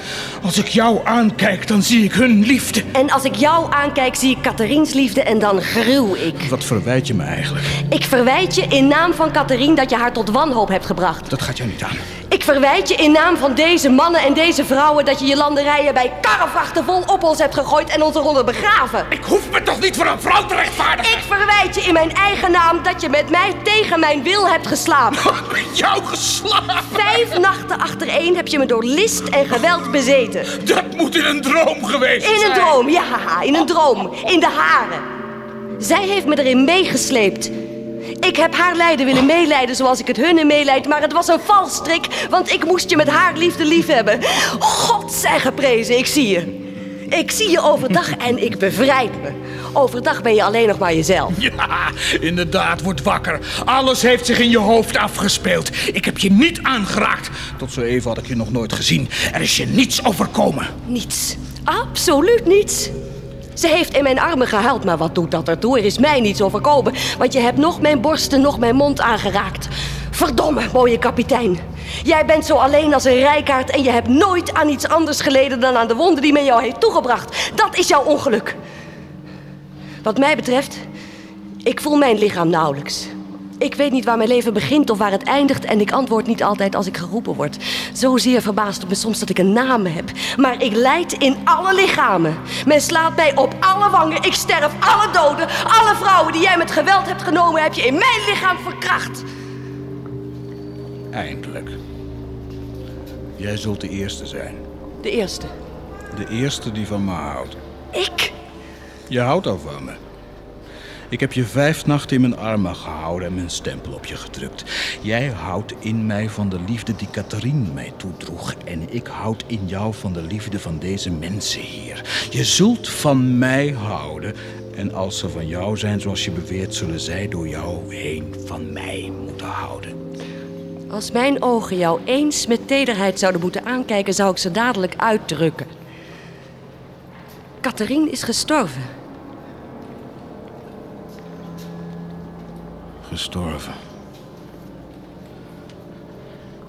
Als ik jou aankijk, dan zie ik hun liefde. En als ik jou aankijk, zie ik Catherine's liefde en dan gruw ik. Wat verwijt je me eigenlijk? Ik verwijt je in naam van Catherine dat je haar tot wanhoop hebt gebracht. Dat gaat jou niet aan. Ik verwijt je in naam van deze mannen en deze vrouwen dat je je landerijen bij karrevrachten vol op ons hebt gegooid en ons eronder begraven. Ik hoef me toch niet voor een vrouw te rechtvaardigen? Ik verwijt je in mijn eigen naam dat je met mij tegen mijn wil hebt geslapen. (laughs) Met jou geslapen? Vijf nachten achtereen heb je me door list en geweld bezeten. Dat moet in een droom geweest In zijn. een droom, ja, in een droom. In de haren. Zij heeft me erin meegesleept. Ik heb haar lijden willen meeleiden zoals ik het hunne meeleid, maar het was een valstrik, want ik moest je met haar liefde lief hebben. God zij geprezen, ik zie je. Ik zie je overdag en ik bevrijd me. Overdag ben je alleen nog maar jezelf. (laughs) Ja, inderdaad, word wakker. Alles heeft zich in je hoofd afgespeeld. Ik heb je niet aangeraakt. Tot zo even had ik je nog nooit gezien. Er is je niets overkomen. Niets. Absoluut niets. Ze heeft in mijn armen gehuild, maar wat doet dat ertoe? Er is mij niets overkomen, want je hebt nog mijn borsten, nog mijn mond aangeraakt. Verdomme, mooie kapitein. Jij bent zo alleen als een rijkaard en je hebt nooit aan iets anders geleden dan aan de wonden die men jou heeft toegebracht. Dat is jouw ongeluk. Wat mij betreft, ik voel mijn lichaam nauwelijks. Ik weet niet waar mijn leven begint of waar het eindigt en ik antwoord niet altijd als ik geroepen word. Zozeer verbaast het me soms dat ik een naam heb. Maar ik leid in alle lichamen. Men slaat mij op alle wangen. Ik sterf alle doden. Alle vrouwen die jij met geweld hebt genomen, heb je in mijn lichaam verkracht. Eindelijk. Jij zult de eerste zijn. De eerste. De eerste die van me houdt. Ik? Je houdt al van me. Ik heb je vijf nachten in mijn armen gehouden en mijn stempel op je gedrukt. Jij houdt in mij van de liefde die Catherine mij toedroeg. En ik houd in jou van de liefde van deze mensen hier. Je zult van mij houden. En als ze van jou zijn zoals je beweert, zullen zij door jou heen van mij moeten houden. Als mijn ogen jou eens met tederheid zouden moeten aankijken, zou ik ze dadelijk uitdrukken. Catherine is gestorven. Gestorven.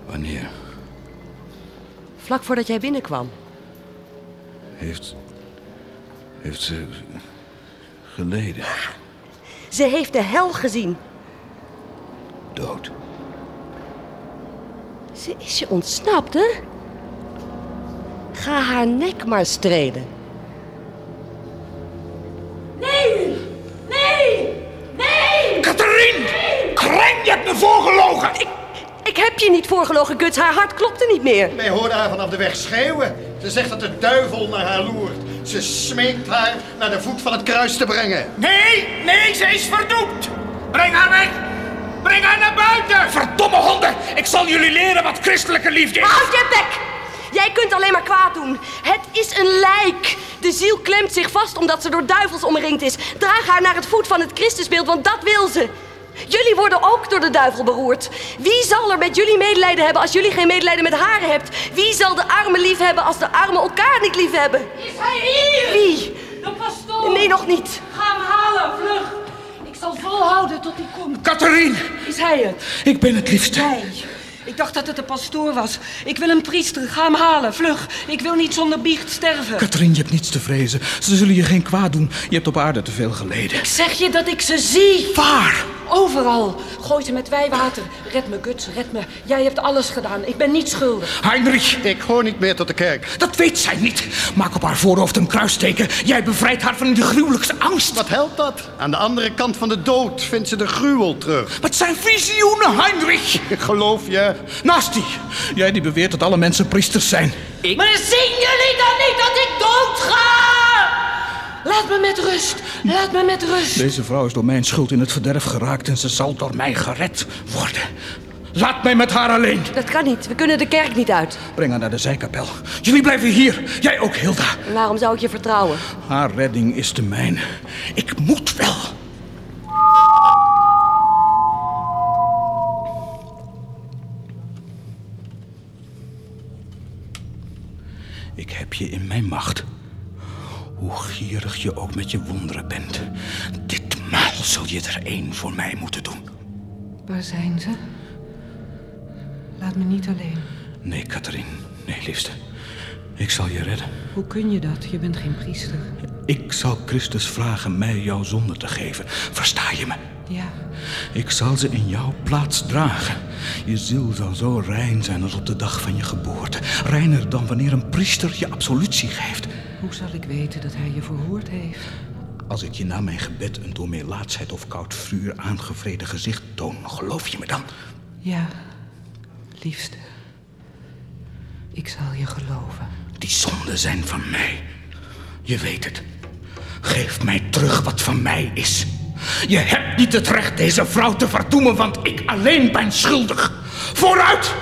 Wanneer? Vlak voordat jij binnenkwam. Heeft. Heeft ze. geleden? Ze heeft de hel gezien. Dood. Ze is je ontsnapt, hè? Ga haar nek maar strelen. Nee! Nee! Nee! Catherine! Kreng, je hebt me voorgelogen! Ik, ik heb je niet voorgelogen, Guts. Haar hart klopte niet meer. Wij hoorden haar vanaf de weg schreeuwen. Ze zegt dat de duivel naar haar loert. Ze smeekt haar naar de voet van het kruis te brengen. Nee, nee, ze is verdoemd. Breng haar weg. Breng haar naar buiten. Verdomme honden! Ik zal jullie leren wat christelijke liefde is. Houd je bek! Jij kunt alleen maar kwaad doen. Het is een lijk. De ziel klemt zich vast omdat ze door duivels omringd is. Draag haar naar het voet van het Christusbeeld, want dat wil ze. Jullie worden ook door de duivel beroerd. Wie zal er met jullie medelijden hebben als jullie geen medelijden met haar hebt? Wie zal de armen lief hebben als de armen elkaar niet lief hebben? Is hij hier? Wie? De pastoor. Nee, nog niet. Ga hem halen, vlug. Ik zal volhouden tot hij komt. Catherine! Is hij het? Ik ben het liefste. Nee. Ik dacht dat het de pastoor was. Ik wil een priester. Ga hem halen, vlug. Ik wil niet zonder biecht sterven. Katrien, je hebt niets te vrezen. Ze zullen je geen kwaad doen. Je hebt op aarde te veel geleden. Ik zeg je dat ik ze zie. Waar? Overal. Gooi ze met wijwater. Red me, Guts, red me. Jij hebt alles gedaan. Ik ben niet schuldig. Heinrich! Ik hoor niet meer tot de kerk. Dat weet zij niet. Maak op haar voorhoofd een kruisteken. Jij bevrijdt haar van de gruwelijkste angst. Wat helpt dat? Aan de andere kant van de dood vindt ze de gruwel terug. Wat zijn visioenen, Heinrich? Geloof je? Nasti, jij die beweert dat alle mensen priesters zijn. Maar zien jullie dan niet dat ik doodga? Laat me met rust. Laat me met rust. Deze vrouw is door mijn schuld in het verderf geraakt en ze zal door mij gered worden. Laat mij met haar alleen. Dat kan niet. We kunnen de kerk niet uit. Breng haar naar de zijkapel. Jullie blijven hier. Jij ook, Hilda. En waarom zou ik je vertrouwen? Haar redding is de mijne. Ik moet wel. Ik heb je in mijn macht. Hoe gierig je ook met je wonderen bent. Ditmaal zul je er één voor mij moeten doen. Waar zijn ze? Laat me niet alleen. Nee, Catherine. Nee, liefste. Ik zal je redden. Hoe kun je dat? Je bent geen priester. Ik zal Christus vragen mij jouw zonde te geven. Versta je me? Ja. Ik zal ze in jouw plaats dragen. Je ziel zal zo rein zijn als op de dag van je geboorte. Reiner dan wanneer een priester je absolutie geeft. Hoe zal ik weten dat hij je verhoord heeft? Als ik je na mijn gebed een door meelaatsheid of koud vuur aangevreden gezicht toon, geloof je me dan? Ja, liefste. Ik zal je geloven. Die zonden zijn van mij. Je weet het. Geef mij terug wat van mij is. Je hebt niet het recht deze vrouw te verdoemen, want ik alleen ben schuldig. Vooruit!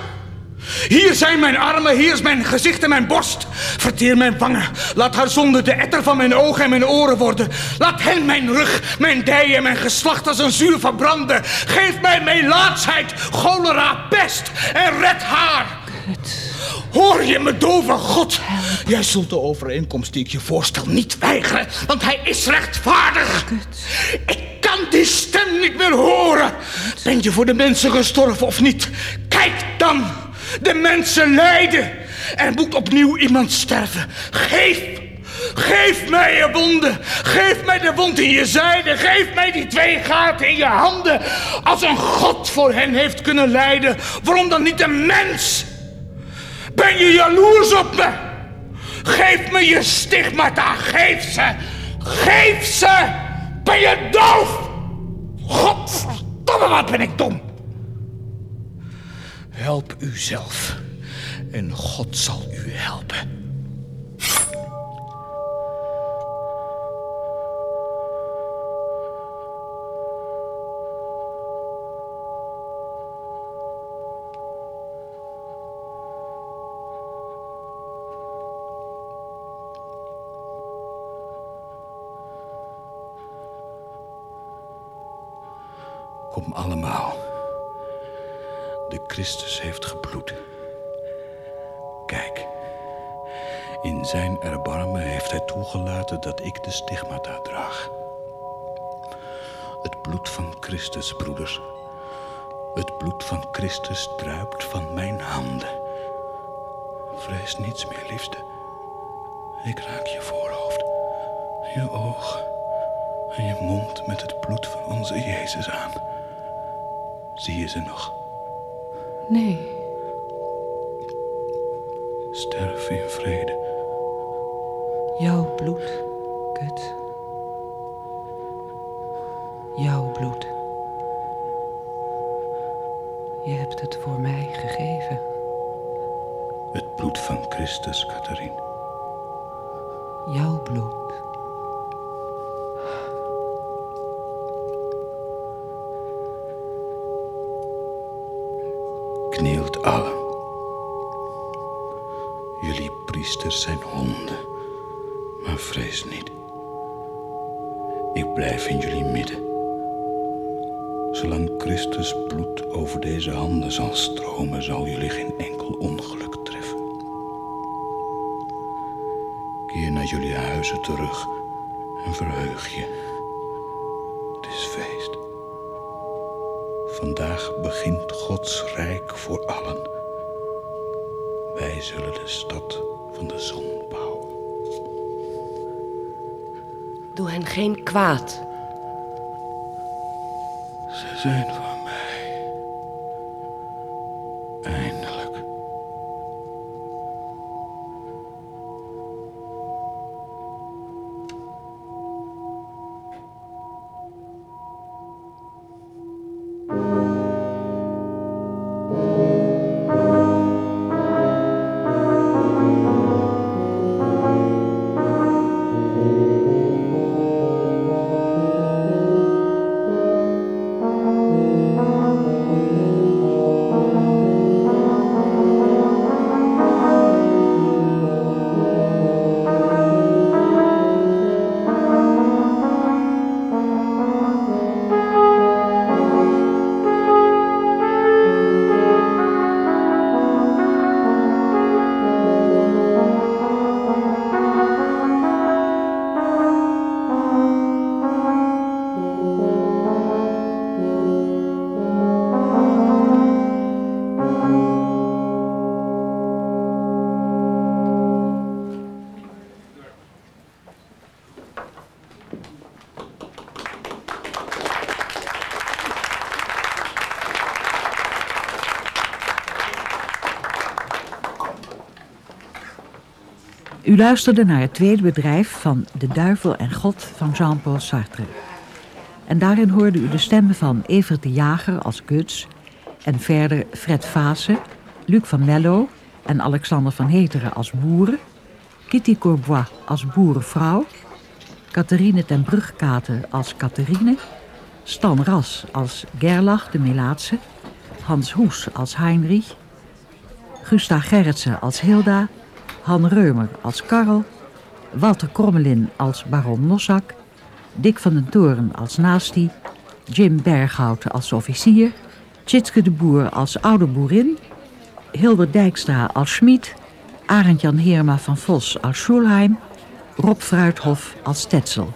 Hier zijn mijn armen, hier is mijn gezicht en mijn borst. Verteer mijn wangen. Laat haar zonde de etter van mijn ogen en mijn oren worden. Laat hen mijn rug, mijn dij en mijn geslacht als een zuur verbranden. Geef mij meelaatsheid, cholera, pest en red haar. Hoor je me, dove God? Jij zult de overeenkomst die ik je voorstel niet weigeren, want hij is rechtvaardig. Ik kan die stem niet meer horen. Ben je voor de mensen gestorven of niet? Kijk dan, de mensen lijden. Er moet opnieuw iemand sterven. Geef, geef mij je wonden. Geef mij de wond in je zijde. Geef mij die twee gaten in je handen. Als een God voor hen heeft kunnen lijden, waarom dan niet een mens? Ben je jaloers op me? Geef me je stigmata, geef ze! Geef ze! Ben je doof? Godverdomme, wat ben ik dom! Help uzelf en God zal u helpen. Kom allemaal. De Christus heeft gebloed. Kijk, in zijn erbarmen heeft hij toegelaten dat ik de stigmata draag. Het bloed van Christus, broeders. Het bloed van Christus druipt van mijn handen. Vrees niets meer, liefste. Ik raak je voorhoofd, je oog en je mond met het bloed van onze Jezus aan. Zie je ze nog? Nee. Sterf in vrede. Jouw bloed, kut. Jouw bloed. Je hebt het voor mij gegeven. Het bloed van Christus, blijf in jullie midden. Zolang Christus bloed over deze handen zal stromen, zal jullie geen enkel ongeluk treffen. Keer naar jullie huizen terug en verheug je. Het is feest. Vandaag begint Gods rijk voor allen. Wij zullen de stad van de zon bouwen. Doe hen geen kwaad. Ze zijn U luisterde naar het tweede bedrijf van De Duivel en God van Jean-Paul Sartre. En daarin hoorde u de stemmen van Evert de Jager als Guts... en verder Fred Vaassen, Luc van Mello en Alexander van Heteren als boeren... Kitty Courbois als boerenvrouw... Catherine ten Brugkate als Catherine... Stan Ras als Gerlach de Melaatse... Hans Hoes als Heinrich... Gusta Gerritsen als Hilda... Han Reumer als Karel... Walter Krommelin als baron Nossak... Dick van den Toren als Naasti... Jim Berghout als officier... Tjitske de Boer als oude boerin... Hilbert Dijkstra als Schmid... Arend Jan Heerma van Vos als Schulheim... Rob Fruithof als Tetzel.